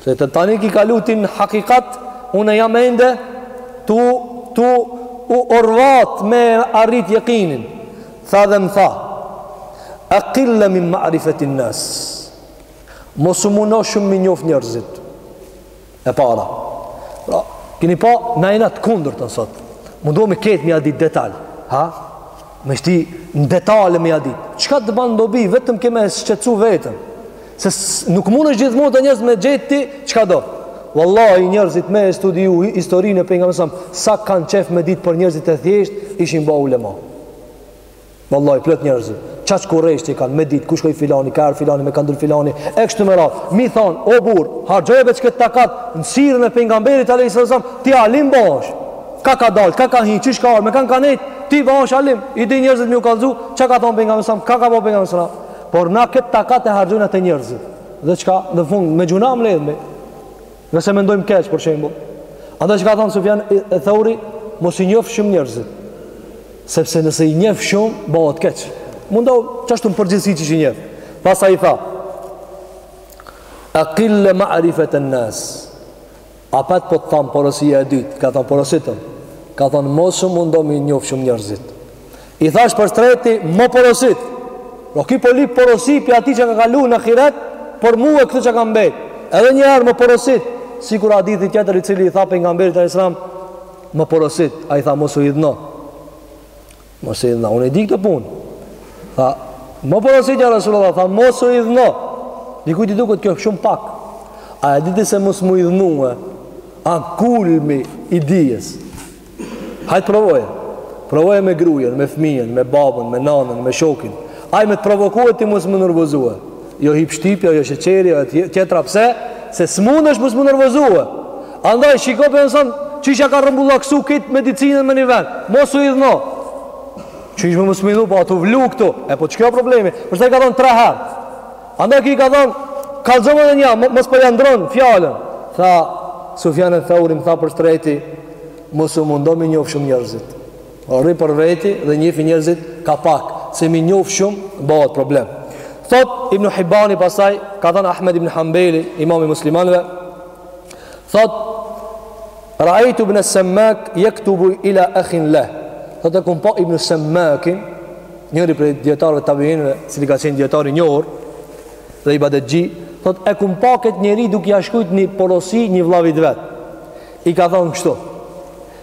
Se ti tani ki kalu ti në hakikat, une jam ende, tu, tu, u orvat me arrit jekinin. Tha dhe më tha, ekil-le min ma'rifetin-nas, mos u muno shumë m'i njoft njerëzit. E para, pra, kini pa, na jena të kundërtën sot, mundohemi kejt m'ia dit detalet, ha? Me shti në detale me ja dit. Çka të ban dobi, vetëm ke me shqetësu veten. Se nuk mundesh gjithmonë te njerëz me gjet ti çka do. Vallahi njerëzit me e studiu historinë e pejgamberit alejhi selam, sa kanë qejf me dit për njerëzit e thjesht, ishin ba ulema. Vallahi, plot njerëz. Kaq kureshtje kanë, me dit, ku shkoi filani, ka erdh filani, me kan dul filani, e kështu me radhë. M'i thonë, o burrë, harxhoje veç këtë takat, në sirën e pejgamberit alejhi selam, ti alim bahesh. Ka ka dal, ka ka hi, çish ka ardh, me kan ka nejt, ti bahesh alim, i di njerëzit me u kallxu, çka ka thon pejgamberi sa, ka ka bë pejgamberi sa. Por na kët takat e harxhojmë te njerëzit. Dhe çka në fund me gjuna mbledhmi. Nëse mendojmë keq për shembull. Andaj çka thon Sufjan eth-Theuri, mos i njef shumë njerëzit. Sepse nëse i njef shumë, bëhet keq. Mundo çashtu në përgjithësi që i njef. Pastaj i tha, Aqil ma'rifatan nas. Apet po të thamë porosia e dytë, ka thonë porositëm, ka thonë mos u mundo mi njofë shumë njërzit. I thash për s'treti, më porosit. Pra ky po lyp porosi pi atij që ka kalu në ahiret, për mue këtë që ka mbet. Edhe një herë më porosit, sikur hadithi tjetër i cili i tha pejgamberit alejhi selam, më porosit, ai tha mos u hidhno. Mos u hidhno, unë i di këtë punë. Tha, më porosit ja Rasulullah, tha, mos u hidhno. Dikujt i duket kjo shumë pak. A e dite se mos mu hidhnue, â kulmi i dijes. Hajt provoje. Provoje me grujen, me fmijen, me babën, me nanën, me shokin. Ai me të provokue ti mos mu nervozue. Jo hip shtypja, jo sheqeri, jo tjetra. Pse? Se smundesh mos mu nervozue. Andaj shiko qysh e ka rëmbullaksu këtë medicinën me një vend, mos u hidhno. Qysh me mos u hidhnu, po tu vlu këtu. E po çka â problemi? Për ata i ka thonë tre herë? Andaj ky i ka thonë, kallzomë edhe nja, mos po ja ndrron fjalën. Tha, Sufjan eth-Theuri m', tha për s'treti, mos u mundo mi njoft shumë njërzit. Rri për veti dhe njifi njerëzit ka pak, se mi njof shumë bëhet problem. Thot Ibn Hibani pastaj, ka thënë Ahmed Ibn Hanbeli, imam i muslimanëve, thot Ra'ayt ibn Sammak yaktubu ila akhin lah. Thot e kam pa Ibn Sammakin, njëri prej dietarëve tabiinëve, i cili ka qenë dietar i njohur dhe ibadetxhi, thot e kam pa këtë njeri duke ia shkruajt një porosi një vllavit t'vet. I ka thënë kështu: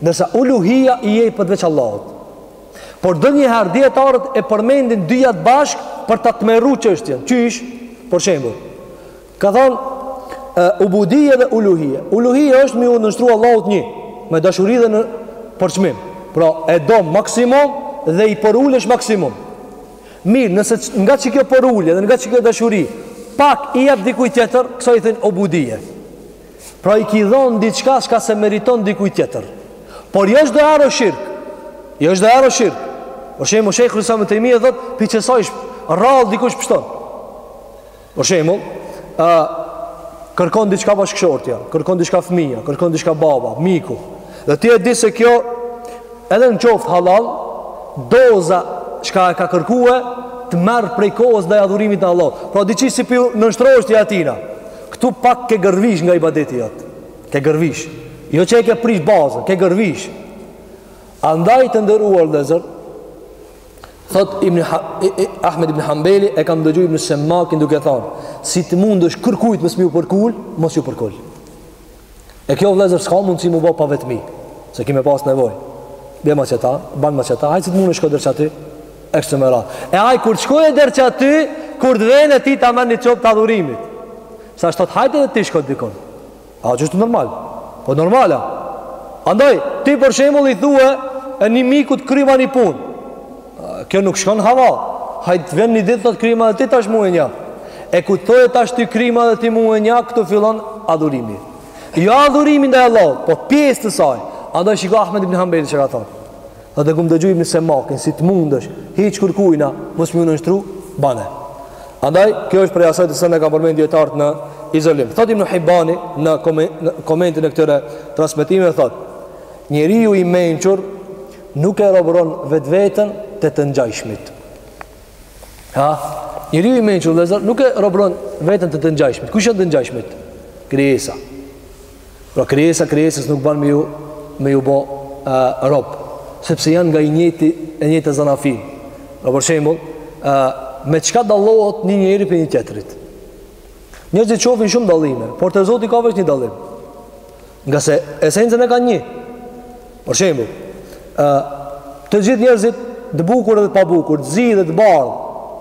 Ndërsa uluhija i jepet veç Allahut. Por ndonjëherë dijetarët e përmendin dyjat bashk për ta tmerru çështjen. Qysh, për shembull, ka thonë, uh, ubudije dhe uluhije. Uluhije është me iu nënshtru Allahut një, me dashuri dhe nënpërçmim. Pra, e do maksimum dhe i përulesh maksimum. Mirë, nëse nga qikjo përulje dhe nga qikjo dashuri, pak i jep dikujt tjetër, kësaj i thonë ubudije. Pra i ki dhënë diçka çka se meriton dikujt tjetër. Por jo çdo herë është shirk. Jo çdo herë është shirk. Për shembull, Sheikhul Islam ibn Taymija thotë, "Pi qesaj rrallë dikush pështon." Për shembull, ë kërkon diçka bashkëshortja, kërkon diçka fëmija, kërkon diçka baba, miku. Dhe ti e di se kjo edhe në qoftë hallall, doza çka e ka kërkue të merr prej kohës ndaj adhurimit të Allahut. Pra diçi si pi nënshtrohesh ti atina. Këtu pak ke gërvish nga ibadeti jot. Ke gërvish. Jo që e ke prish bazën, ke gërvish. Andaj të nderuar vllezër, thot ibn, Ahmed ibn Hanbeli, e kam dëgju ibn Semmakin duke thanë, si të mundësh kërkujt mos me iu përkul, mos ju përkul. E kjo vllezër s'ka mundësi mu bo pa vetmi, se kemi pas nevoj. Bjerma qëta, banma qëta, hajt si të mun e shko der qaty, e kështë me ra. E ai kur të shkojë der qaty, kur të vjen te ti ta merr një copë të adhurimit. Se thot hajt edhe ti shko te dikon. A, kjo është normal. Po normal a. Andaj, ti për shembull i thue një mikut kryma një punë. Kjo nuk shkon hava. Hajt vjen një ditë thot kryma dhe ti tash mua nja. E kur thojë tash ty kryma dhe ti mua nja, këtu fillon adhurimi. Jo adhurimi ndaj Allahut, po pjesë të saj. Andaj shiko Ahmed ibn Hanbali çka thot. Thot e kam dëgju ibn Semakin, si të mundësh, hiç kërkujna, mos m'u nënshtru, bane. Andaj, kjo është prej asaj të cilën e kan përmend dijetarët në izolim. Thot ibn Hibani në komentin e këtyre transmetimeve, thot, njeriu i mençur Nuk e robëron vetveten te të ngjajshmit. Ha? Njeriu i mençur, vllezër, nuk e robëron veten te të ngjajshmit. Kush jan të ngjajshmit? Krijesa. Pra krijesa, krijesës nuk ban me ju, me ju bo e, rob. Sepse janë nga i njëjti, e njëjta zanafillë. Pra për shembull, e, me çka dallohet një njeri pi një tjetrit? Njerëzit çpifin shumë dallime, por te Zoti ka veç një dallim. Ngase esencën e kanë një. Për shembull, ë të gjithë njerëzit të bukur dhe të pabukur, të zi dhe të bardhë,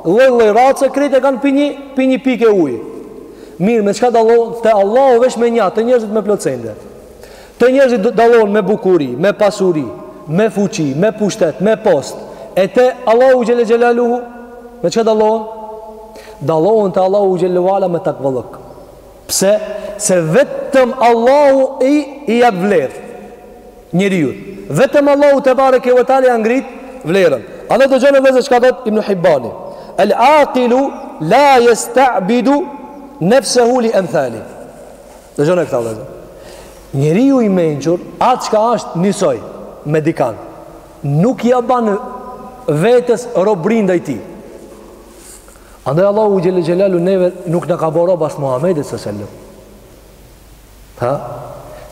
lloj-lloj race krejt e kanë pi një, pi një pike uji. Mirë, me çka dallohen te Allahu veç me nja, te njerëzit me plot sende. Te njerëzit dallohen me bukuri, me pasuri, me fuqi, me pushtet, me post. E te Allahu xhel-le xhelaluhu me çka dallohen? Dallohen te Allahu xhel-le ve ala me takvallëk. Pse? Se vetëm Allahu i i jep vlerë njeriut. Vetëm Allahu te bareke ve teala ja ngrit vlerën. Andaj dëgjoni vëllezër çka thot Ibn Hibani. El aqilu la yasta'bidu nafsuhu li emthalihi. Dëgjoni këtë vëllezër. Njeriu i mençur, atë çka është njësoj me dikan, nuk ja ban vetes robrinë ndaj tij. Andaj Allahu xhel-le xhelaluhu neve nuk na ka bo rob as Muhammedit alejhi selam. Ha?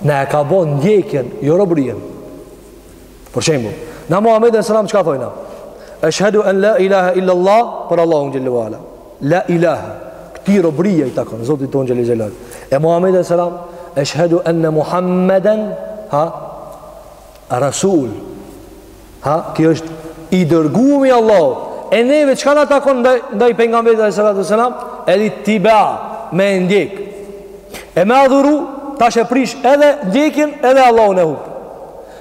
Na e ka bo ndjekjen, jo robrinë. Për shembull, na Muhammedin alejhi selam çka thojna? Eshhedu en la ilaha illa Allah për Allahun xhel-le ve ala. La ilaha. Këtij robnia i takon, Zotit tonë xhel-le xhelaluhu. E Muhammedin alejhi selam, eshhedu enne Muhammeden, ha? Rasul. Ha, ky është i dërguar i Allahut. E neve çka na takon ndaj ndaj pejgamberit sallallahu alajhi wasallam? El-ittiba, me e ndjek. E me adhuru tash e prish edhe ndjekjen edhe Allahun e hup.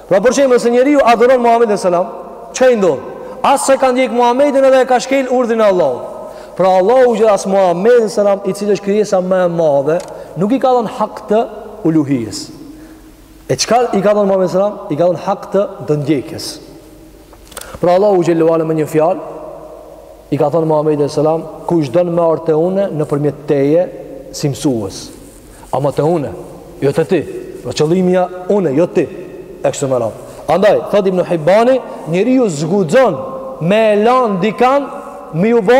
Pra për shembull nëse njeriu adhuron Muhamedin sallallahu alajhi wasallam, çka i ndodh? As se ka ndjek Muhamedin edhe e ka shkel urdhrin e Allahut. Pra Allahu që as Muhamedit sallallahu alajhi wasallam i cili është krijesa më e madhe, nuk i ka dhënë hak të uluhijes. E çka i ka dhënë Muhamedi sallallahu alaihi wasallam? I ka dhënë hak të ndjekjes. Pra Allahu xhelle ue ala me një fjalë i ka thënë Muhamedit sallallahu alaihi wasallam, kush don me ardh te unë nëpërmjet teje si mësues. Ama te unë, jo te ti. Pra qëllimi jam unë, jo ti. E kështu me radhë. Andaj, thot Ibn Hibani, njeriu s'guxon me e lan dikan me ju bë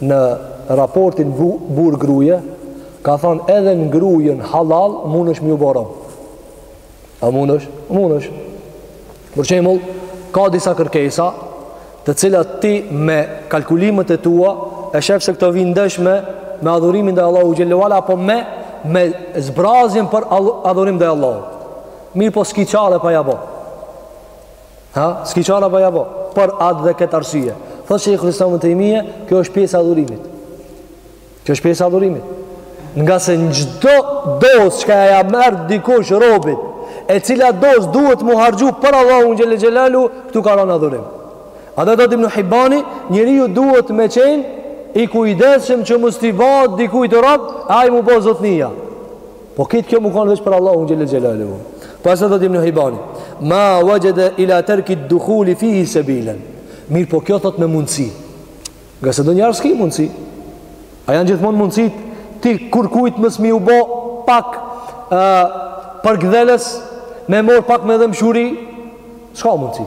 Në raportin burrë gruje ka thënë edhe në grujën halal mundesh me ju bë rob. A mundesh? Mundesh. Për shembull, ka disa kërkesa të cilat ti me kalkulimet e tua e shef se këto vijnë ndesh me, me adhurimin ndaj Allahut xhelle ue ala apo me me zbrazjen për adhurim ndaj Allahut. Mirëpo s'ki çare pa ja bë. Ha, s'ki çare pa ja bo, për atë dhe këtë arsye. Thotë Shejhul Islam Ibn Tejmije, kjo është pjesë e adhurimit. Kjo është pjesë e adhurimit. Ngase në çdo dozë çka ja merr dikush robit, e cila dozë duhet m'u harxhu për Allahun xhelle xhelaluhu, këtu ka ra në adhurim. Andaj thot Ibn Hibani, njeriu duhet me qenë i kujdeshëm që mos t'i bahet dikujt rob, ai m'u bo zotnija. Po këtë kjo me kanë veç për Allahun xhelle xhelaluhu. Po seç thot Ibn Hibani. Ma vexhede ila terki duhuli fihi sebilen. Mirëpo kjo thot me mundësi. Ngase donjëherë s'ki mundësi. A janë gjithmonë mundësit ti kurrkujt mos me ju bo pak e, përkëdhelës me mor pak me dhembshuri. S'ka mundësi.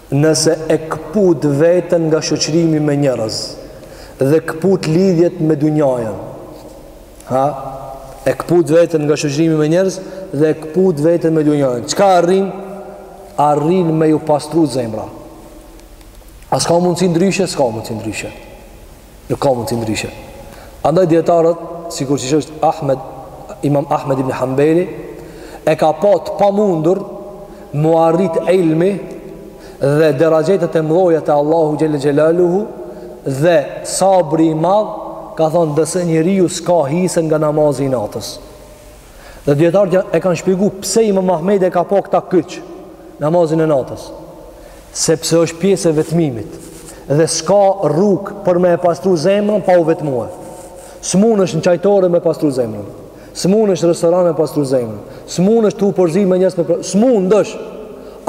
Nëse e këput veten nga shoqërimi me njerëz dhe këput lidhjet me dunjajën, ha, e këput veten nga shoqërimi me njerëz dhe e këput veten me dunjajën, çka arrin? Arrin me ju pastru zemra. A s'ka mundësi ndryshe? S'ka mundësi ndryshe. Nuk ka mundësi ndryshe. Andaj dijetarët, sikur siç është Ahmed, imam Ahmed ibn Hanbeli, e ka pa të pamundur m'u arrit ilmi dhe derexhatet e mdhaja te Allahu xhelle xhelaluhu dhe sabri i madh ka thonë nëse njeriu s'ka hisen nga namazi i natës. Dhe dijetarët e kanë shpjegu pse imam Ahmedi e ka pa këta kyç namazin e natës. Sepse është pjesë e vetmimit dhe s'ka rrugë për me e pastru zemrën pa u vetmue. S'munesh në çajtore me pastru zemrën. S'munesh n'restoran me pastru zemrën. S'munesh tu u përzi me njerëz me pastru zemrën. S'munesh.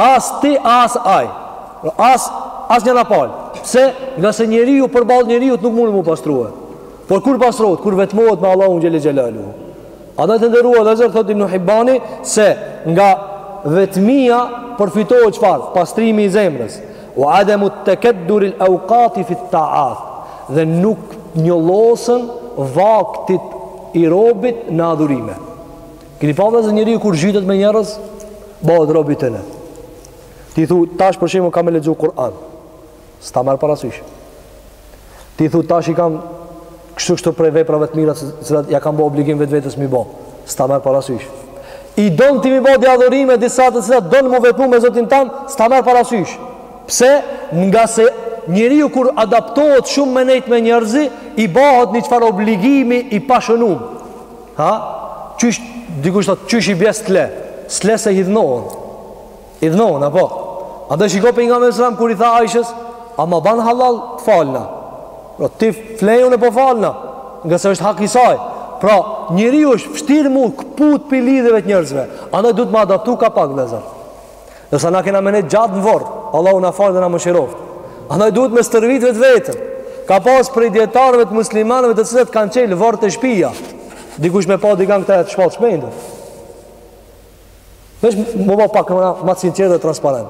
As ti, as aj. Pra, as, as njëna palë. Pse? Ngase njeriu përballë njeriut nuk mundet mu pastrue. Por kur pastrohet, kur vetmohet me Allahun xhel-le xhelaluhu. Andaj të nderuar vëllezër thotë Ibn Hibani se nga vetmia përfitohet çfarë? Pastrimi i zemrës. Wa adamu takaddur al-awqat fi at-ta'at. Dhe nuk njollosen vaktet e robit në adhurime. Kini pa vllezër njeriu kur zhytet me njerëz, bahet rob i tyne. Ti thu, tash për shembull kam me lexu Kur'an. S'ta merr parasysh. Ti thu tash i kam kështu kështu prej veprave të mira që ja kam bo obligim vetvetes mi bo. S'ta merr parasysh. I don ti mi bo do adhurime disa të cilat don mu vetmu me Zotin tand, s'ta merr parasysh. Pse? Ngase njeriu kur adaptohet shumë me nejt me njerëz, i bahet një çfarë obligimi i pashënum. Ha? Qysh, dikush thotë qysh i bjen s't'le, s't'le se hidhnohen. Hidhnohen apo? Andaj shiko pejgamberi sallallahu kur i tha Aishës, a ma ban halal të falna? Pra ti flej unë po falna, ngase është hak i saj. Pra njeriu është vështirë mu kput prej lidhjeve të njerëzve. Andaj duhet mu adaptu ka pak vëllazër. Do sa na kena me nejt gjatë në varr, Allahu na faltë dhe na mëshiroftë. Andaj duhet me stërvit vetveten. Ka pas prej dijetarëve të muslimanëve të cilët kanë çel vorr te shpija. Dikush me pa dikan këta të shpall çmendë. Veç mu ba pak ma të sinqertë dhe transparent.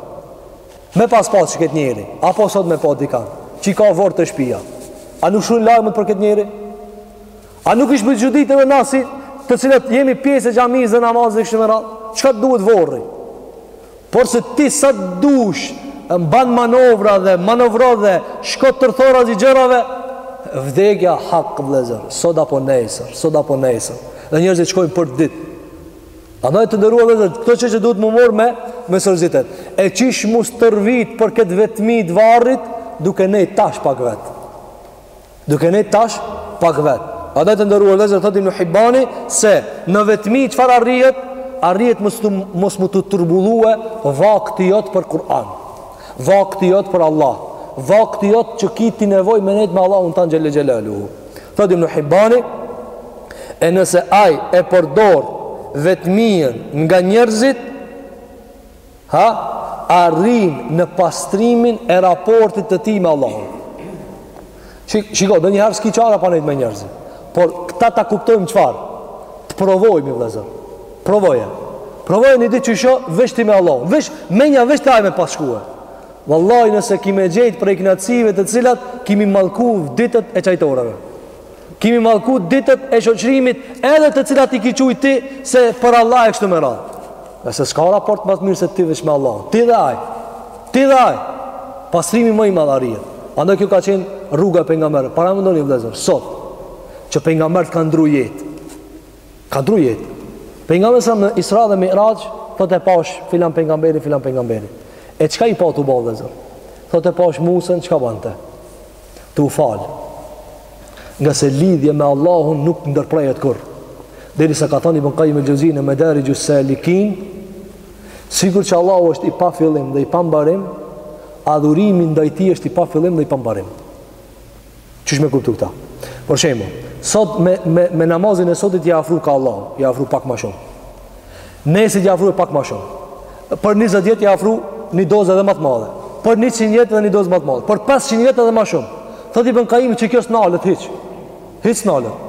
Me pas pa që këtë njeri, apo sot me pa dikan, që ka vorr te shpia. A nuk shkrujnë lajmët për këtë njeri? A nuk ishim çudit edhe na si të cilët jemi pjesë e xhamisë dhe namazit dhe kështu me radhë? Çka të duhet vorri? Porse ti sa të dush, ban manovra dhe manovro dhe shko tërthorazi gjërave, vdekja hak vllezër, sot apo nesër, sot apo nesër. Dhe njerëzit shkojnë për ditë, Andaj të nderuar vllezër këto çështje duhet mi morë me, me seriozitet. E qysh mu stërvit për këtë vetmi të varrit, duke nejt tash pak vetë. Duke nejt tash pak vetë. Andaj të nderuar vllezër, thotë Ibn Hibani, se në vetmi çfarë arrihet, arrihet mos me t'u turbullue vakti jot për Kur'an. Vakti jot për Allah. Vakti jot që ki ti nevojë me nejt me Allahun tand xhel-le xhelaluhu. Thotë Ibn Hibani, e nëse aj e përdor vetminë nga njerëzit, ha, arrin në pastrimin e raportit të tij me Allahun. Shik, shiko, ndonjëherë s'ki çare pa nejtë me njerëzit. Por, këta ta kuptojmë çfarë. Të provojmë, vëllezër. Provoje. Provoje një ditë qysh o veç ti me Allah. Veç, menja veç te Ai me pas shkue. Vallahi, nëse s'ki me gjetë prej knaqsive të cilat, ki me i mallku ditët e çajtoreve. Ki me i mallku ditët e shoqrimit edhe të cilat i ki qujt ti se për Allah e kështu me radhë. Nëse s'ka raport më të mirë se ti veç me Allahun, ti dhe ai. Ti dhe ai. Pastrimi më i madh arrihet. Andaj kjo ka qenë rruga e pejgamberëve. Paramendoni vëllazër, sot që pejgamberët kanë ndru jetë. Kanë ndru jetë. Pejgamberi sa në Isra dhe Mi'raxh, thotë e pash filan pejgamberi, filan pejgamberi. E çka i pa tu ba vëllazër? Thotë e pash Musën, çka bante? tu u falë, ngase lidhja me Allahun nuk ndërprejet kurrë. Derisa ka thanë Ibn Kajim el-Xhevzije në Medarixhu Salikin, sikur që Allahu është i pafillim dhe i pambarim, adhurimi ndaj tij është i pafillim dhe i pambarim. Qysh me kuptu këta? Për shembull, sot me, me, me namazin e sotit je afru kah Allahu, je afru pak ma shumë. Nesër ti je afru pak më shumë. Për 20 vjet je afru një dozë edhe më të madhe. Për 100 vjet edhe një dozë më të madhe. Për 500 vjet edhe më shumë. Thotë Ibn Kajimi që kjo s'nalet hiç. Hiç s'nalet.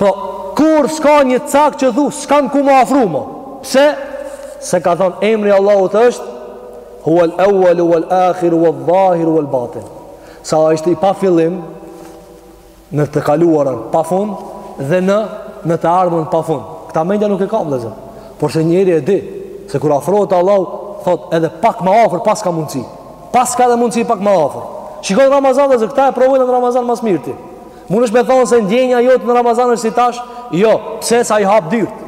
Po kurrë s'ka një cak që thu s'kam ku m'u afru ma. Pse? Se ka thon emri i Allahut është huwal awwal wal akhir wal zahir wal batin. Sa është i pafillim, në të kaluarën pa fund dhe në në të ardhmen pa fund. Këta mendja nuk e kap, vëllazër. Por se njeri e di se kur afrohet te Allahu, thot edhe pak më afër paska mundsi. Paska edhe mundsi pak më afër. Shiko në Ramazan, vëllazër, këta e provojmë në Ramazan më së mirti. Mundesh ti me thonë se ndjenja jote në Ramazan është si tash? Jo, pse? Se i hap dyrt.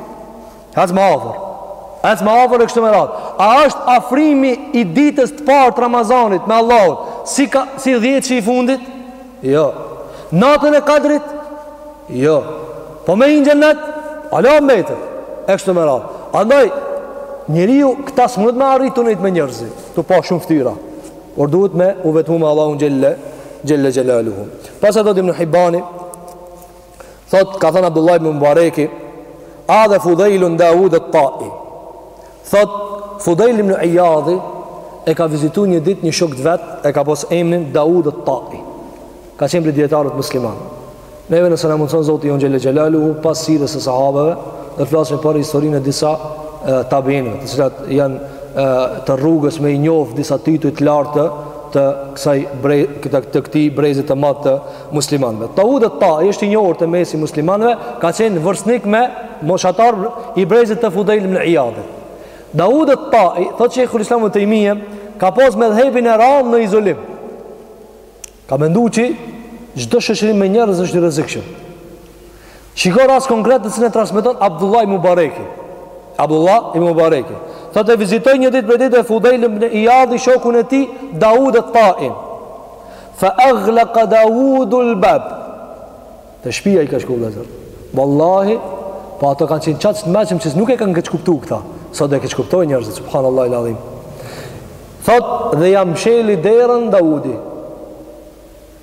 Ec më afër. Ec më afër e kështu me radhë. A është afrimi i ditës të parë të Ramazanit me Allahun, si ka si 10-shi i fundit? Jo. Natën e Kadrit? Jo. Po me hi në xhenet? Ala mbetet. E kështu me radhë. Andaj njeriu këta s'mundet me arrit tu nejt me njerëzit, tu pa shumë fytyra. Por duhet me u vetmu me Allahun xhelle xhelle xhelaluhu. Pastaj thotë Ibn Hibani, Thotë, ka thënë Abdullah ibn Mubareki, ade Fudhejlun Dawud et-Ta'i. Thotë, Fudhejl ibn Ijadhi e ka vizitu një dit një shok të vet, e ka pos emnin Dawud et-Ta'i. Ka qenë prej dijetarët muslimanë. Neve nëse na mundëson Zoti jonë xhelle xhelaluhu, pas sirës së sahabëve, do të flasim për historinë e disa e, tabiinëve, të cilat janë e, të rrugës me i njofë disa tituj të lartë të kësaj bre, të këtij brezi të madh të muslimanëve. Dawud al-Ta'i është i njohur në mesin e muslimanëve, ka qenë vërsnik me moshatar i brezit të Fudail ibn Iyadit. Dawud al-Ta'i, thotë Sheikh al-Islam ibn Taymiyyah, ka pas medhhebin e rand në izolim. Ka menduar që çdo shoqërim me njerëz është i rrezikshëm. Shiko rast konkret të cilën e transmeton Abdullah ibn Mubareki. Abdullah ibn Mubareki thotë e vizitoi një ditë prej ditëve Fudail ibn Iyadi shokun e tij Daud al-Ta'in. Fa aghlaqa Daud al-bab. Te shpia i ka shkuar vëllazër. Wallahi, po ato kanë qenë qaq t'meçëm që nuk e kanë keqkuptu këta. Sot e keqkuptojnë njerëzit, subhanallahu alazim. Thot dhe ja mshel derën Daudi.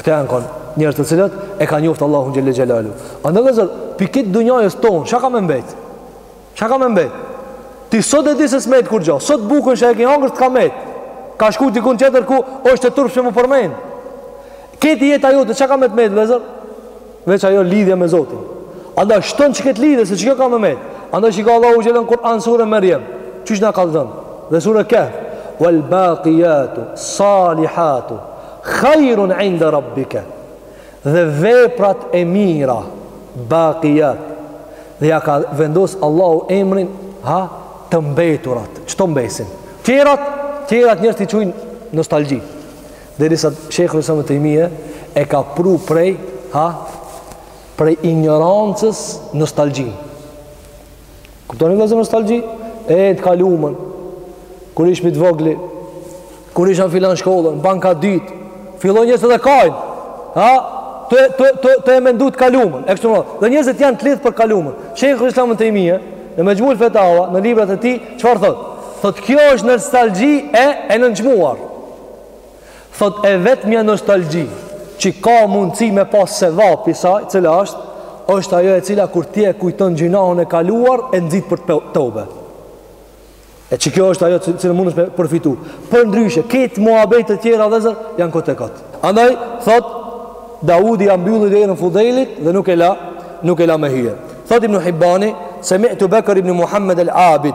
Këta janë kanë njerëz të cilët e ka njoftë Allahun xhel-le xhelalu. Andaj vllezër, pi kti dunjajës tonë, çka ka me mbet? Çka ka me mbet? Ti sot e di se s'met kurgjo, sot bukën që e ki hangër t'ka met. Ka shku dikun tjetër ku është e turpshme me përmend. Kjo jeta jote çka ka me t'met, vllezër? Veç ajo lidhja me Zotin. Andaj shtone qët lidhje, se qikjo ka me mbet. Andaj shiko Allahu xhel-le n'Kur'an surën Merjem. Qysh na kallzon? Dhe sure Kehf. Wal baqijatu, salihatu, khajrun inda rabbike. Dhe veprat e mira, baqijat. Dhe ja ka vendos Allahu emrin, ha, të mbeturat. Që të mbesin? Tjerat, tjerat njerëzt i qujnë nostalgji. Derisa Sheikhul Islam Taymije e ka qu prej, ha, prej injorancës nostalgjinë. Kuptoni vllezër nostalgji? E të kalumën. Kur ishmi të vogli, kur isha n'filan shkollën, banka dytë, fillojnë njerëzit edhe kajnë. Ha, tu tu tu tu e mendu të kalumën. E kështu më. Dhe njerëzit janë të lidh për kalumën. Sheikhul Islam Taymije në Mexhmul Fetawa, në librat e tij, çfarë thotë? Thotë kjo është nostalgji e e nënçmuar. Thotë e vetmja nostalgji që ka mundësi me pas sevapi i saj, cila është, është ajo e cila kur ti e kujton gjynahun e kaluar e nxit për tobe. E që kjo është ajo çka mundesh me përfitu. Përndryshe, këto muhabete të tjera vllezër, janë kot e kot. Andaj, thot, Dawudi ja mbylli derën fudejlit dhe nuk e la, nuk e la me hy. Thot ibn Hibbani, semitu Bekër ibn Muhammed el Abid,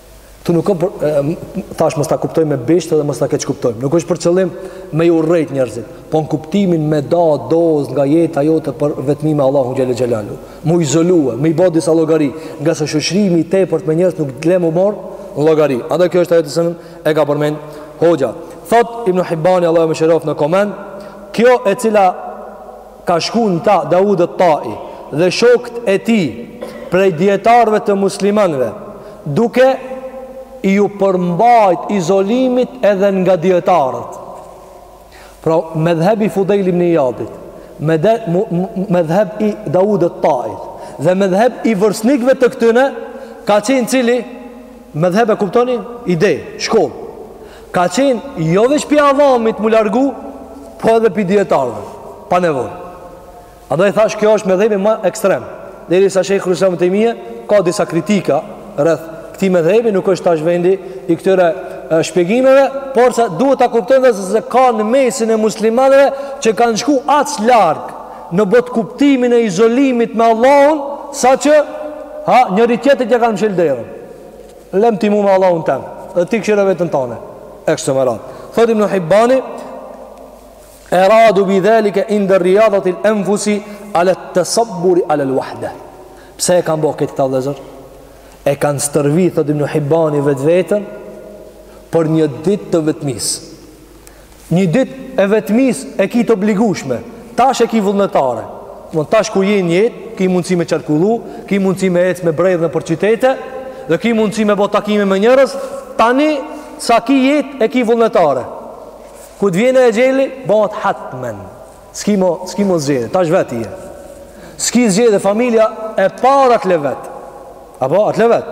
Këtu nuk, e thash, mos ta kuptojmë mbrapsht edhe mos ta keqkuptojmë. Nuk është për qëllim me i urrejt njerëzit, po në kuptimin me da doz nga jeta jote për vetmi me Allahun xhel xhelalu. M'u izolue, me i bë disa llogari, ngase shoqërimi i tepërt me njerëz nuk t'le m'u marr n'llogari. Andaj kjo është ajo të cilën e ka përmend hoxha. Thot Ibn Hibani Allahu e mëshiroftë në koment, kjo e cila Ka shku në ta Daud At-Ta'i dhe shokët e tij prej dijetarëve të muslimanëve, duke iu përmbajt izolimit edhe nga dijetarët. Pra, medhheb i Fudejl ibn Ijadit, medhheb i Daud At-Ta'it dhe medhheb i vërsnikëve të këtyne ka qenë cili? Medhheb e kuptoni? Ide, shkollë. Ka qenë jo veç pi avamit mu largu, po edhe pi dijetarve, pa nevojë. Andaj thash kjo është medhebi më ekstrem. Derisa Shejhul Islam Tejmije ka disa kritika rreth këtij medhebi, nuk është tash vendi i këtyre shpjegimeve, porse duhet ta kuptojmë se se ka në mesin e muslimanëve që kanë shku aq larg në botëkuptimin e izolimit me Allahun, saqë, ha, njëri tjetrit ja kanë mshel derën. Lem ti mu me Allahun tem, dhe ti kshyre veten tane. E kështu me radhë. Thot Ibn Hibbani, eradu bi dhalike inde rijadatil enfusi alet-tesabburi alel wahde. Pse e kanë bo këtë këta vllezër? E kanë stërvi, thot Ibn Hibbani, vetveten, për një ditë të vetëmisë. Një ditë e vetmisë e ki të obligueshme, tash e ki vullnetare. Domthon tash kur je në jetë, ki mundësi me qarkullu, ki mundësi me ecë me bredhë nëpër qytete dhe ki mundësi me bo takime me njerëz, tani sa ki jetë e ki vullnetare. Kur të vjen exheli, bëhet hatmen. S'ki mo, s'ki mo zgjedhje, tash vetë je. S'ki zgjedhje familja e para të le vet. Apo të le vet.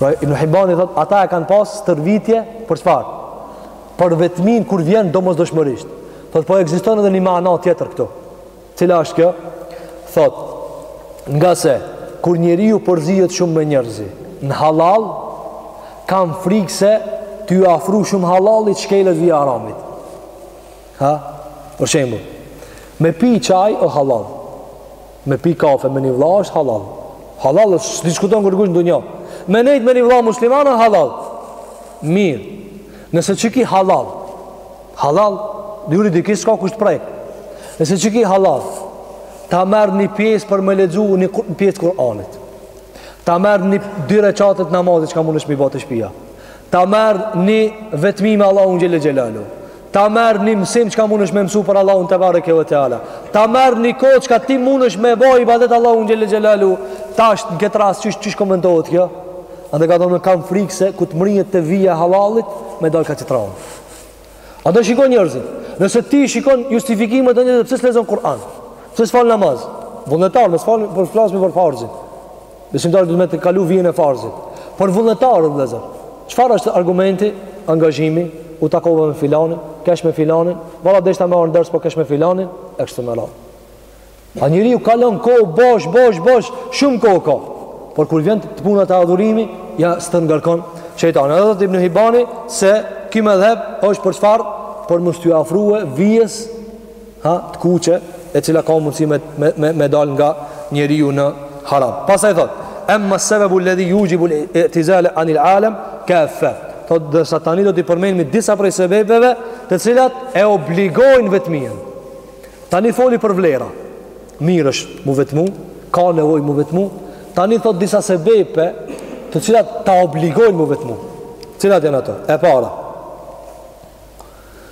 Pra Ibn Hibbani thot, ata e kanë pas stërvitje për çfarë? Për vetminë kur vjen domosdoshmërisht. Thot po ekziston edhe një mana tjetër këtu. Cila është kjo? Thot, ngase kur njeriu përzihet shumë me njerëzi, në halal kam frikë se ty afru shumë halalit shkelet vija e haramit. Ha? Për shembull, me pi çaj o halal. Me pi kafe me një vla është halal. Halal është, s'diskuton kërkush në dunja. Me nejt me një vla musliman është halal. Mirë, nëse qiki halal, halal, juridikisht s'ka kush t'prek. Nëse qiki halal ta merr një pjesë për me lexu një pjesë Kur'anit. Ta merr një dy reqate t'namazit çka munesh m'i ba te shpia. Ta merr një vetmi me Allahun xhele xhelaluhu. Ta merr një mësim çka munesh me mësu për Allahun tebareke ue teala. Ta merr një kohë çka ti munesh me bo ibadet Allahun xhele xhelaluhu. Tash në këtë rast qysh qysh komentohet kjo? Andaj ka thonë kam frikë se kur të mërrihet te vija e halalit me dalë ka tjetra anë. Andaj shiko njerzit. Nëse ti shikon justifikimet e njerzit, pse s'lexon Kur'an? Pse s'fal namaz vullnetar, me s'fal, po s'flasmi për farzin. Besimtari duhet me e kalu vijën e farzit. Për vullnetaren, vëllezër, çfarë është argumenti? Angazhimi, u takova me filanin, kesh me filanin, valla deshta me ardhur po kesh me filanin, e kështu me radhë. A njeriu kalon kohë bosh, bosh, bosh, shumë kohë ka. Por kur vjen të punat e adhurimit, ja s'të ngarkon shejtani. Edhe thotë Ibn Hibani se ky medhheb është për çfarë? Për mos t'ju afrua vijës ha të kuqe e cila ka mundësi me, me, me, me dal nga njeriu në haram. Pasaj thot, emma sebebu lledhi juxhibul itizale anil alem kafe. Thot, ndërsa tani do t'i përmendmi disa prej sebebeve të cilat e obligojnë vetminë. Tani foli për vlera, mirë është mu vetmu, ka nevojë mu vetmu, tani thot disa sebebe të cilat ta obligojnë mu vetmu. Cilat janë ato? E para,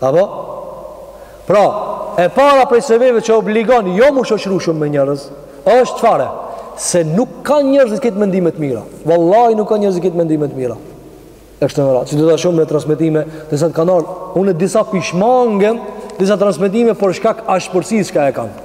Apo? Pra, e para prej sebebeve që obligon jo mu shoqëru shumë me njerëz, është çfarë? Se nuk kanë njerëzit ket mendime të mira. Vallahi nuk kanë njerëzit ket mendime të mira. E kështu me radhë. Siç do ta shohim në transmetime, tek sa kanë ardhur, unë disa po i shmangem, disa transmetime për shkak ashpërsisë që e kanë.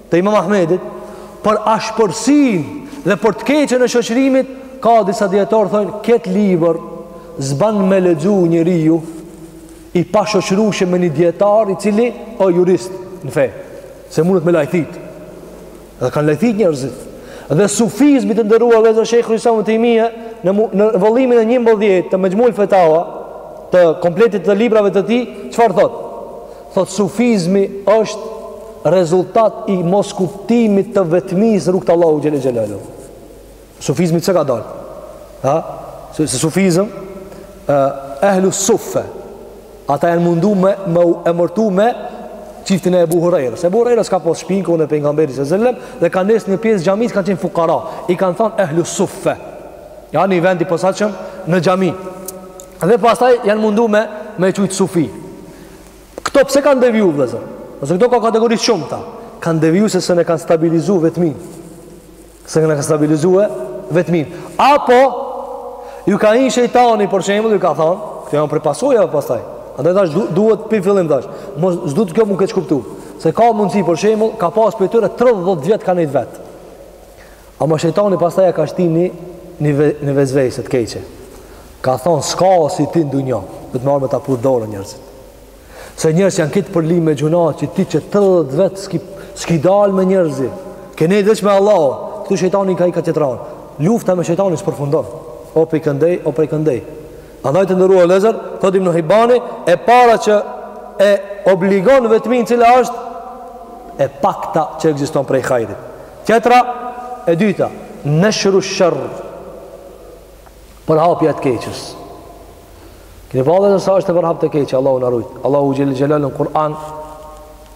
Të Imam Ahmedit për ashpërsinë dhe për të keqen e shoqërimit ka disa dijetarë thonë këtë libër s'ban me lexu njeriu i pashoqërueshëm me një dijetar i cili o jurist në fe se mundet me lajthit dhe kanë lajthit njerëzit dhe sufizmi të nderuar vëllezër, shejhul islam Ibn Tejmije në, në vëllimin e njëmbëdhjetë të Mexhmul Fetava të kompletit të librave të tij çfarë thotë Thotë sufizmi është rezultat i moskuptimit të vetmisë në rrugë t'Allahut xhele xhelaluhu. Sufizmi qysh ka dalë? Ha? Se sufizm, ehlu sufe, ata janë mundu me, me emërtu me sifetin e Ebu Hurajrës. Ebu Hurajra s'ka pas shpi n'kohën e Pejgamberit alejhi selam dhe ka nejt n'një pjesë t'xhamisë ka qenë fukara. I kanë thonë ehlu sufe. A një vend i posaçëm në xhami. Dhe pastaj janë mundu me, me e qujtë sufi. Këta pse kanë deviju, vëllezër? Se këta ka kategori shumë këta. Kanë deviju se s'e kanë stabilizu vetminë. S'e kanë stabilizu vetminë. Apo, ju ka hi shejtani, për shembull ju ka thonë, këto janë prej pasojave pastaj. Andaj tash duhet prej fillimit tash. Mos s'duhet kjo m'u keqkuptu. Se ka mundësi, për shembull ka pas prej tyre 30 vjet ka nejt vet. Ama shejtani pastaj e ka shti në ve, në vesvese të keqe. Ka thon s'ka si ti në dunjo, duhet me ardh me ta puth dorën njerëzit. Se njerëz janë krejt përly me gjynahe, ti qe tridhet vjet s'ki, s'ki dalë me njerëzi. Ke nejt veç me Allahun, këtu shejtani ka hi ka tjetra anë. Lufta me shejtanin s'përfundon. O prej këndej, o prej këndej. Andaj të nderuar vëllezër, thot Ibnu Hibbani, e para që e obligon vetminë cila është e pakta që ekziston prej hajrit. Tjetra, e dyta, neshru sherr, përhapja e të keqes. Kini pa vëllezër sa është e përhapt e keqja, Allahu na rujtë, Allahu xhele xhelal në Kur'an,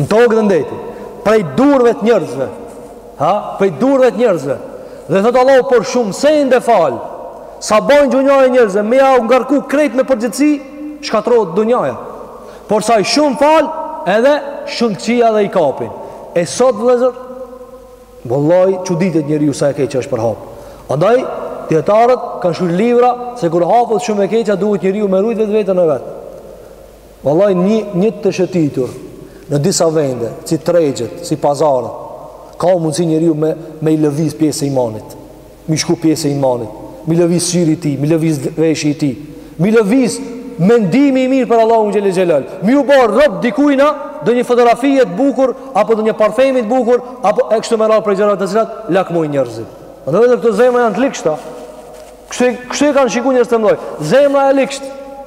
Në tokë dhe n'deti. Prej durve të njerëzve. Ha? Prej durve të njerëzve. Dhe thotë Allahu por shumë sende fal. Sa bojnë gjynahe, njerëzve me jau ngarku krejt me përgjegjësi, shkatrrohet dunjaja. Por sa i shumë fal, edhe shumë qia dhe i kapin. E sot vëllezër, vallai, çuditet njeriu sa e keqja është përhap. Andaj, dijetarët kanë shkru libra se kur hapet shumë e keqja duhet njeriu me rujt vetveten e vet. Vallai nji nji të shëtitur në disa vende, si tregjet, si pazaret, ka mundësi njeriu me me i lëviz pjesë e imanit, mi shku pjesë e imanit, mi lëviz syri i tij, mi lëviz veshi i tij, mi lëviz mendimi i mirë për Allahun xhele xhelal, me iu ba rob dikujna ndonjë fotografie të bukur apo ndonjë parfemi të bukur apo e kështu me radhë për gjëra të cilat lakmojnë njerëzit. Në vetë këto zemra janë të ligshta. Kështu kështu e kanë shikuar njerëz të mëdhenj. Zemra e ligsht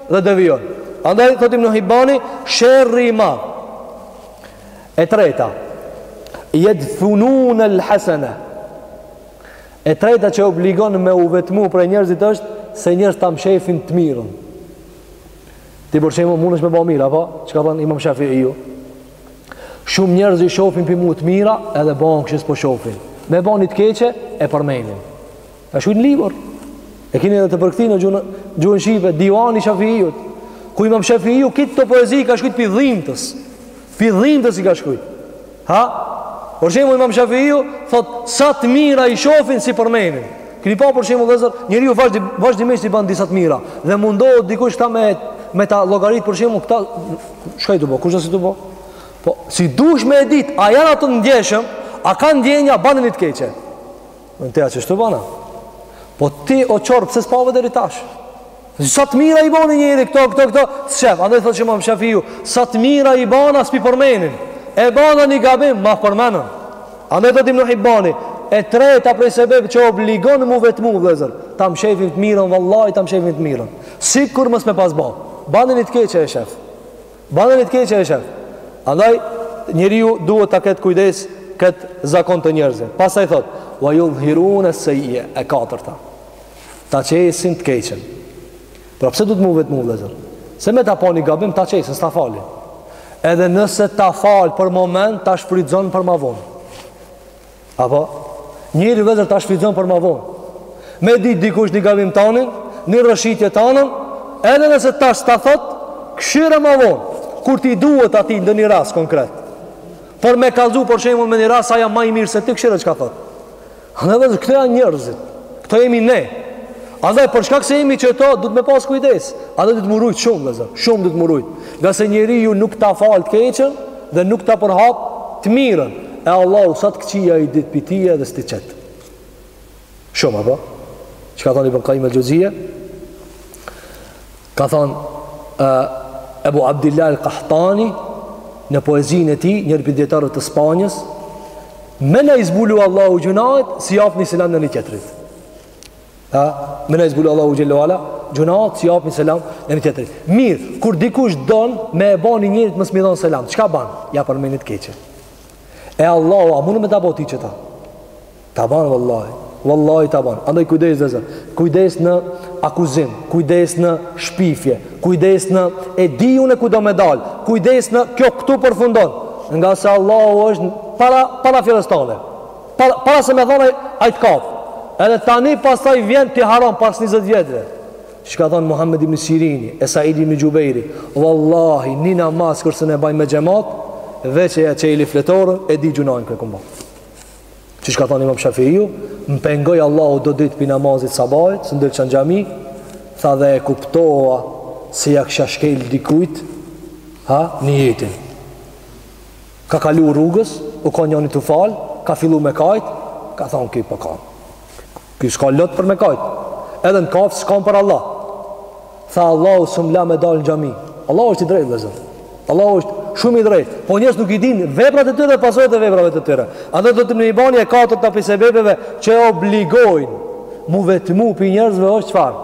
dhe devijon. Andaj thot Ibnu Hibbani sherri i madh. E treta. Yadfunun al-hasana. E treta që obligon me u vetmu prej njerëzit është se njerëz ta mshefin të mirën. Ti për shembull mundesh me ba mirë, po çka ka thanë Imam Shafiu? Shumë njerëz i shohin për mua të mira edhe bahen kishe s'po shohin. Me ba ni të keqe e përmendin. E shkrujt në libër. E kini edhe të përkthyt në gjuhën, gjuhën shqipe, Divani i Shafiut. Ku Imam Shafiu, këto poezi i ka shkrujt prej dhimtës. Prej dhimtës i ka shkrujt. Ha? Për shembull Imam Shafiu, thot, sa të mira i shofin s'i përmenin. Kini pa për shembull vëllezër, njeriu vazhdi, vazhdimisht i ban disa të mira. Dhe mundohet dikush ta me, me ta llogarit për shembull, këta, shkaj të bo, kush si të bo? Po, si dush me e dit, a janë ata t'ndjeshëm, a kanë ndjenja, ban një të keqe. Në të qeshtu bana Po ti o qorr pse s'pave deri tash Sa të mira i bani njeri këto, këto, këto Shef, andaj thot Imam Shafiu Sa të mira i bana s'pi përmenin E bana një gabim, ma përmenën Andaj thot Ibnu Hibbani E treta prej sebeb që obligon m'u vetmu vëllezër Ta mshefin të mirën, vallai ta mshefin të mirën Sikur mos me pas ba Bane një të keqe e shef Bane ni të keqe e shef. Andaj njeriu duhet ta ketë kujdes kët zakon të njerëzve. Pastaj thot: "Wa yudhhirun as-sayyi'a" e katërta. Ta qesin të keqen. Pra pse duhet me u vetmu vëllezër? Se me ta pa një gabim ta qesin, s'ta falin. Edhe nëse ta fal për moment, ta shfrytëzon për ma vonë. Apo, njeri vllezër ta shfrytzon për ma vonë. Me dit dikush një gabim tanin, një rrëshqitje tanën, edhe nëse tash s'ta thotë, kshyre ma vonë, kur ti duhesh atij ndonjë rast konkret. Por me kalzu, për shembull me një rast, sa jam ma i mirë se ti kshyre çka thotë. Andaj vllezër, këta janë njerzit, këta jemi ne. Andaj, për shkak se jemi qeta, duhet me pas kujdes. Andaj, duhet m'u rujt shumë, vllezër, shumë duhet m'u rujt. Ngase njeriu nuk ta fal të keqen, dhe nuk ta përhap të mirën e Allahu sa të këqija i din pi teje dhe s'ti qet shumë apo çka thotë Ibn Kajim el-Xheuzije ka thanë Ebu Abdillah el-Kahtani në poezinë e tij njëri pi dijetarëve të Spanjës me na i zbulu Allahu gjynahet s'i japim selam njëni-tjetrit Ha, me na i zbulu Allahu Xhelle ue Ala, gjynahet s'i japim selam njëni-tjetrit. Mirë, kur dikush don me e bo ni njeri mos me i dhon selam, çka ban? Ja përmend të keqen. E Allahu, a munet me ta bo ty qeta? Ta ban, vallahi. Vallahi ta ban. Andaj kujdes vllezër. Kujdes në akuzim, kujdes në shpifje, kujdes në e di unë ku do me dal, kujdes në kjo këtu përfundon. Ngase Allahu është para, para fjalës tane. Para, para se me thonë ai, ai të kap. Edhe tani pastaj vjen ti harron pas 20 vjetëve. Çka ka thonë Muhammed ibn Sirini, e Seid ibn Xhubejri, Wallahi, një namaz kur s'e bajmë me xhemat, veç e çeli fletoren, e di gjynahun ku e kom ba. Çka ka thonë imam Shafiiju, më pengoj Allahu do ditë pi namazit sabahit, s'erdha në xhami, tha dhe e kuptova se ja kisha shkel dikujt, hakun, një jetim. Ka kalu rrugës, u kon njani tu u fal, ka fillu me kajtë, ka thonë ky po kan Ky s'ka lot për me kajtë, edhe në kaftë s'kan për Allah. Tha Allahu s'um la me dalë në xhami. Allah është i drejtë vllezër. Allah është shumë i drejtë. Po njerëz nuk i dinë veprat e tyre dhe pasojat e veprave të tyre. Andaj duhet me i ba e katët ta pi sebebeve që e obligojnë m'u vetmu pi njërzve është çfarë.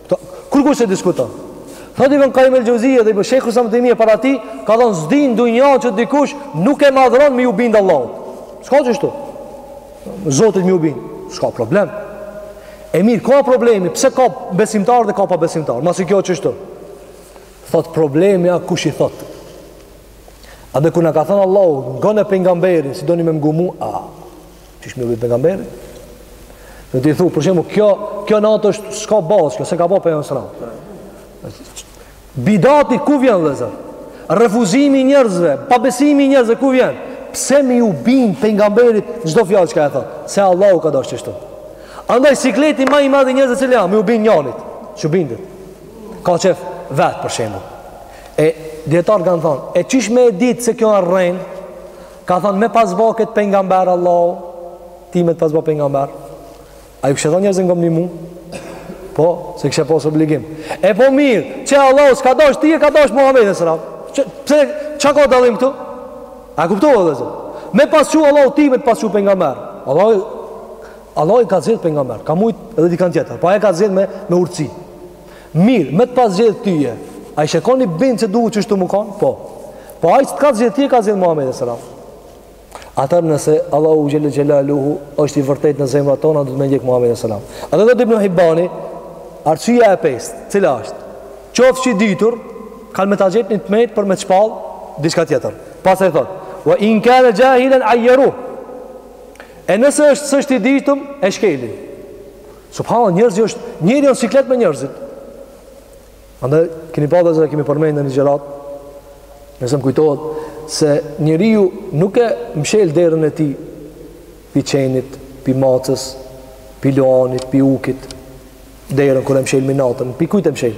Kurkush s'e diskuton? Thotë Ibn Qayyim al-Jauziyja dhe Sheikh Islam ibn Taymija para tij, ka thënë s'din dunja që dikush nuk e madhron me ju bind Allahut. S'ka qështu. Zotit me ju bind. S'ka problem. E mirë, ku â problemi, pse ka besimtar dhe ka pabesimtar? Masi kjo qështu. Thot problemi â kush i thot? Edhe kur na ka thënë Allahu, ngone pejgamberin, si doni më ngumu, a Qysh me ju bind pejgamberit? Me të thanë për shembull kjo kjo natë s'ka bazë, kjo s'e ka bë pejgamberi sallallahu alajhi wasallam. Bidati ku vjen vëllazër? Refuzimi i njerëzve, pabesimi i njerëzve ku vjen? Pse me ju bind pejgamberit çdo fjalë që ai thotë? Se Allahu ka dashur kështu. Andaj sikleti më i madh i njerëzve që janë, me ju bind njanit, s'ju bindet. Ka qejf vet për shembull. E dijetarët kanë thonë, e qysh me e ditë se kjo arrin? Ka thënë me pas bo këtë pengamber Allahu Ti me të pas bo pengamber A ju kishe thonë njerëzve ngomni mu Po, se kishe pas obligim E po mirë, qe Allahu s'ka dosht ty e ka dosht Muhammed alejhi selam Pse, ça ka dallim këtu? A kupton vllezër Me pas çu Allahu ty me të pas çu pengamber Allahu Allahu ka zgjedh pengamber Ka mujtë edhe dikan tjetër Po e ka zgjedh me, me urtsi Mirë, me të pas zgjedh ty, a ishe kon i bind që duhet qeshtu me kanë? Po. Po ai s'të ka zgjedh ty, ka zgjedh Muhammed alejhi selam. Atëherë nëse Allahu xhele xhelaluhu është i vërtetë në zemrat tona, duhet me ndjekë Muhammed alejhi selam. Andaj thotë Ibnu Hibani, arsyeja e pestë, cila është? Qoftë që i ditur, kanë me ta gjet një të metë për me të shpall diçka tjetër. Pastaj thotë, wa in kane xhahilen ajeru, e nëse është s'është i ditun, e shkelin. Subhanallah, njerëzit është njeri në siklet me njerëzit. Andaj, keni pa vllezër, kemi përmend në një ligjëratë, nëse më kujtohet, se njeriu nuk e mshel derën e tij, pi qenit, pi macës, pi luanit, pi ukit, derën kur e mshel minatën, pi kujt e mshel?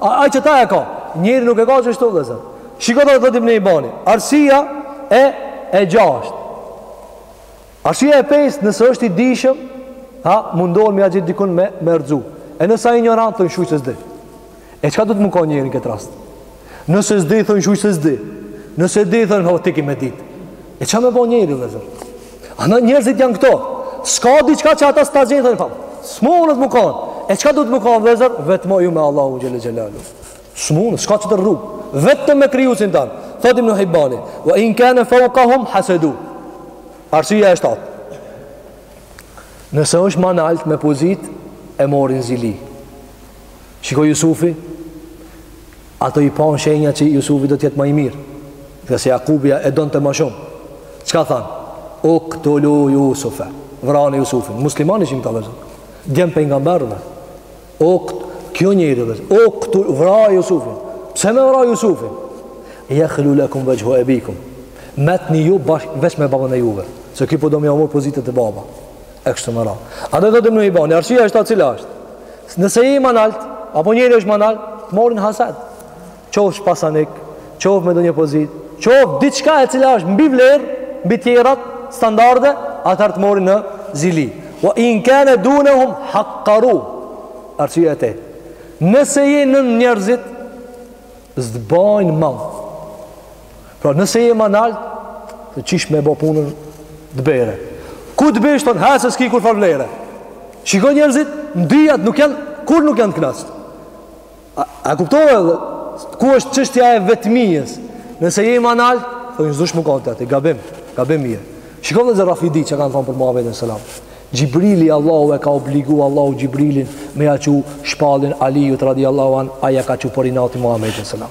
A ai që ta e ka, njeri nuk e ka qeshtu vllezër. Shiko ça thotë Ibni Hibani. Arsyeja e, e gjashtë. Arsyeja e pestë, nëse është i dijshëm, ha, mundohen me ja gjet dikun me, me rrëzu. E nëse a injorant, thojnë shuj se s'di. E çka duhet me kan njeri në këtë rast? Nëse s'di, thojnë shuj se s'di. Nëse di, thojnë o ti ki me dit. E ça me bo njeri, vllezër? Ama njerëzit janë këto. S'ka diçka që ata s'ta gjetën fam. S'mundet me kon. E çka duhet me kon vllezër? Vetëm ju me Allahu xhele xhelaluhu. S'mundet, s'ka tjetër rrugë. Vetëm me krijuesin tan. Thotë Ibnu Hibani, "Wa in kana fawqahum hasadu." Arsyeja e shtatë. Nëse është ma nalt me pozitë e morin zili. Shiko Jusufi, ato i panë shenja që Jusufi do të jetë ma i mirë, ngase Jakubi e donte ma shumë. Çka thanë? Uktulu Jusufe, vrane Jusufin, muslimanë ishin këta vllezër, djem pengamberëve. Uktulu, ky njëri tha uktu vraje Jusufin pse me vra Jusufin jahlu lekum vexhhu ebikum met një ju bash veç me babën e juve se ky po do me ja marr pozitat te baba e kështu me radhë. Andaj thotë Ibni Hibani, arsyeja e shtata cila është. Nëse je më nalt, apo njeri është më nalt, të morin hased. Qoftë është pasanik, qoftë me ndonjë pozitë, qoftë diçka e cila është mbi vlerë, mbi tjerat, standarde, atëherë të morin në zili. Wa in kene dune hum hakkaru. Arsyeja e tetë. Nëse je nën njerëzit, s'të bajnë madh. Pra nëse je më nalt, të qish me bo punën të bere. Ku të bësh t'mirë s'ki kurrfarë vlere. Shiko njerëzit, në t'dyjat nuk janë kurrë nuk janë të knaqt. A, a kuptove dhe, ku është çështja e vetmijës? Nëse je më nalt, po ju zgjush më kot atë, gabim, gabim mirë. Shiko edhe Rafidat çka kanë thënë për Muhamedit sallallahu alaihi wasallam. Xhibrili Allahu e ka obligu Allahu Xhibrilin me ja çu shpalljen Alijut radiallahu anhu ai ja ka çu për inati Muhammedit alejhi selam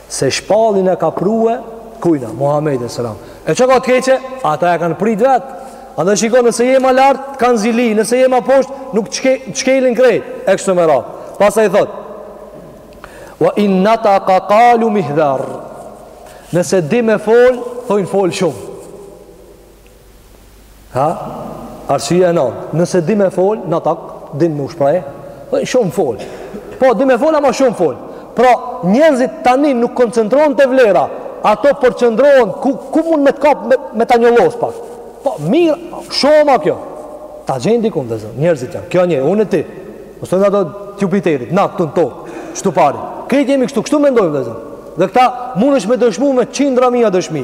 Se shpalljen ja ka pru kujna, Muhammedit alejhi selam. E ça ka të keqe? Ata e kanë prit vetë. Edhe shiko nëse je ma lart, kanë zili, nëse je ma poshtë, nuk shke, shkelin krejt, e kështu me radhë. Pastaj thotë, wa in nataka kalu mihdhar, nëse di me folë, thojnë folë shumë. Ha? Arsye e nandë. Nëse di me fol, nataka, din me u shprej, shumë fol. Po, di me fol, ama shumë fol. Pra, njerëzit tani nuk koncentrohen te vlera, ata përqendrohen ku, ku mund me të kap me, me ta njollos pak. Po, mirë, shumë, ama kjo. Ta gjejnë dikun vllezër, njerëzit janë. Kjo na, unë e ti. S'është nga ato t'Jupiterit, na, tu në tokë, shtu pari. Krejt jemi kështu, kështu mendojmë vllezër. Dhe këta mundesh me dëshmu me qindra mija dëshmi.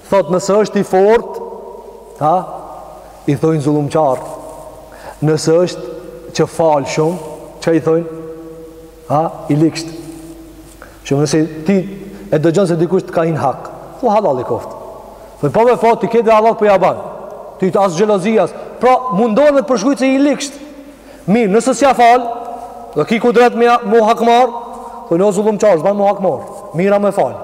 Thot nëse është i fort, ha, i thojnë zullumqar. Nëse është që fal shumë, çka i thojnë? Ha, i likshtë. Shumë nëse ti e dëgjon se dikush të ka hin hak, thu hallall i koftë. Thojnë, po me fat, ti ke dhe hallall po ja ban. Ti t'as xhelozi s'ke. Pra, mundohen me të përshkru se je i likshtë. Mirë, nëse s'ia fal, dhe ki kudret me mu hakmarë, thojnë, o zullumqar, s'ban mu hakmarë. Mirë a me falë.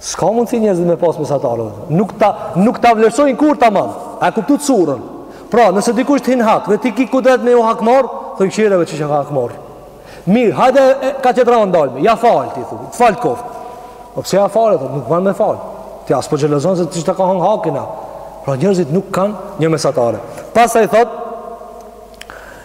S'ka mundësi njerëzit me pas mesatarë. Nuk ta nuk ta vlerësojnë kurrë tamam. A e kuptut surën? Pra, nëse dikush të hin hak dhe ti ki kudret me u hak marr, thojnë kqyre qysh u ka hakmarrë. Mirë, hajde e, ka qëtë ranë dalme, ja fal ti, thu, falë të koftë. O po pse ja fal, thojnë, nuk ban me falë. Ti as s'po xhelozon se t'qysh të ka hangë hakin a. Pra njerëzit nuk kanë një mesatare. Pastaj thotë,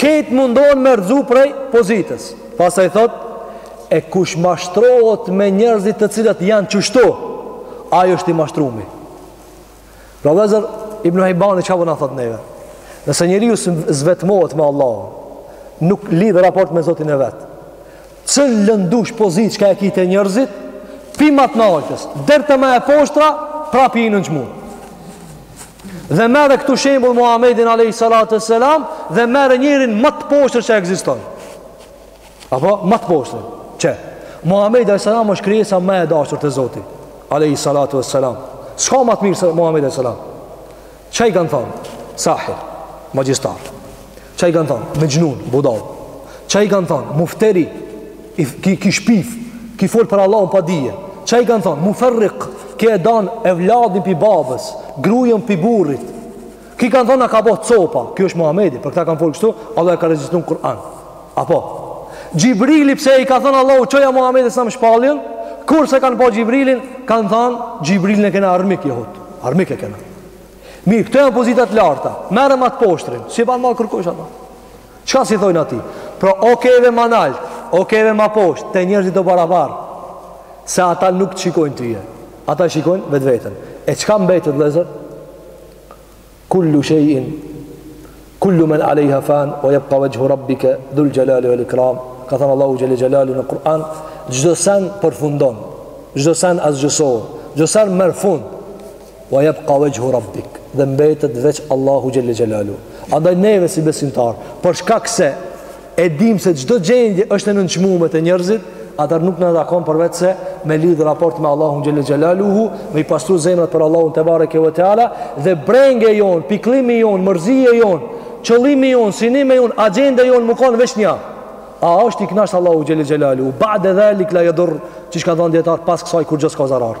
Krejt mundohen me rëzu prej pozitës. Pastaj thot, e kush mashtrohet me njerëzit të cilët janë qishtu, ai është i mashtrum. Pra vllezër, Ibn Hibani çka po na thot neve? Nëse njeriu s'vetmohet me Allahun, nuk lidh raport me Zotin e vet, cilëndo pozitë që ka e ki te njërzit, pi ma t'naltës, deri te ma e poshtra, prapë i nënçmun. Dhe merre këtu shembul Muhammedin a.s. Dhe merre njerin më të poshtër që ekziston Apo më të poshtër Që Muhammed a.s. është krijesa më e dashur te Zoti Alejhi salatu e selam S'ka më të mirë se Muhammed a.s. Çka i kanë thonë? Sahir, magjistar Ça i kanë thonë? Mexhnun, budall. Ça i kanë thonë? Mufteri, i, ki, ki shpif, ki folë për Allahun pa dije. Ça i kanë thonë? Muferrik, ki e danë evladin pi babës, grujen pi burrit. Ki kanë thonë na ka bo copa. Ky është Muhammedi, për këta kanë folë kështu, Allahu e ka regjistru n'Kur'an. Apo? Xhibrili pse i ka thonë Allahu çoja Muhammedit a.s. shpalljen, kur s'e kanë pa Xhibrilin, kanë thonë Xhibrilin e kena armik jehut. Armik e kena. Mirë, këto janë pozita t'larta. Merre ma t'poshtrin. S'i ban mall kërkush ato. Çka si thojnë atij? Pra, a ke ba ma nalt, a ke ba ma posht, te njerëzit o barabar. Se ata nuk të shikojnë tyj. Ata shikojnë vetveten. E çka mbetet, vllezër? Kullu shejin, kullu men alejha fan, ue jebka vexhhu rabbike, dhul xhelali vel ikram, ka thënë Allahu xhele xhelalu në Kur'an, çdo sen përfundon, çdo sen asgjësohet, çdo sen merr fund, Wa yabqa wajhu rabbik. Dhe mbetet veç Allahu xhelle xhelalu. Andaj neve si besimtar, për shkak se e dim se çdo gjendje është e nënçmuar te njerëzit, atëherë nuk na takon përveç se me lidh raport me Allahun xhelle xhelaluhu, me i pastru zemrat për Allahun tebareke ve teala dhe brenga jon, pikllimi jon, mërzia jon, qëllimi jon, synimi jon, agjenda jon me kanë veç një. A është i kënaqt Allahu xhelle xhelaluhu? Ba'de dhalik la yadur, siç ka thënë dijetari pas kësaj kurgjë s'ka zarar.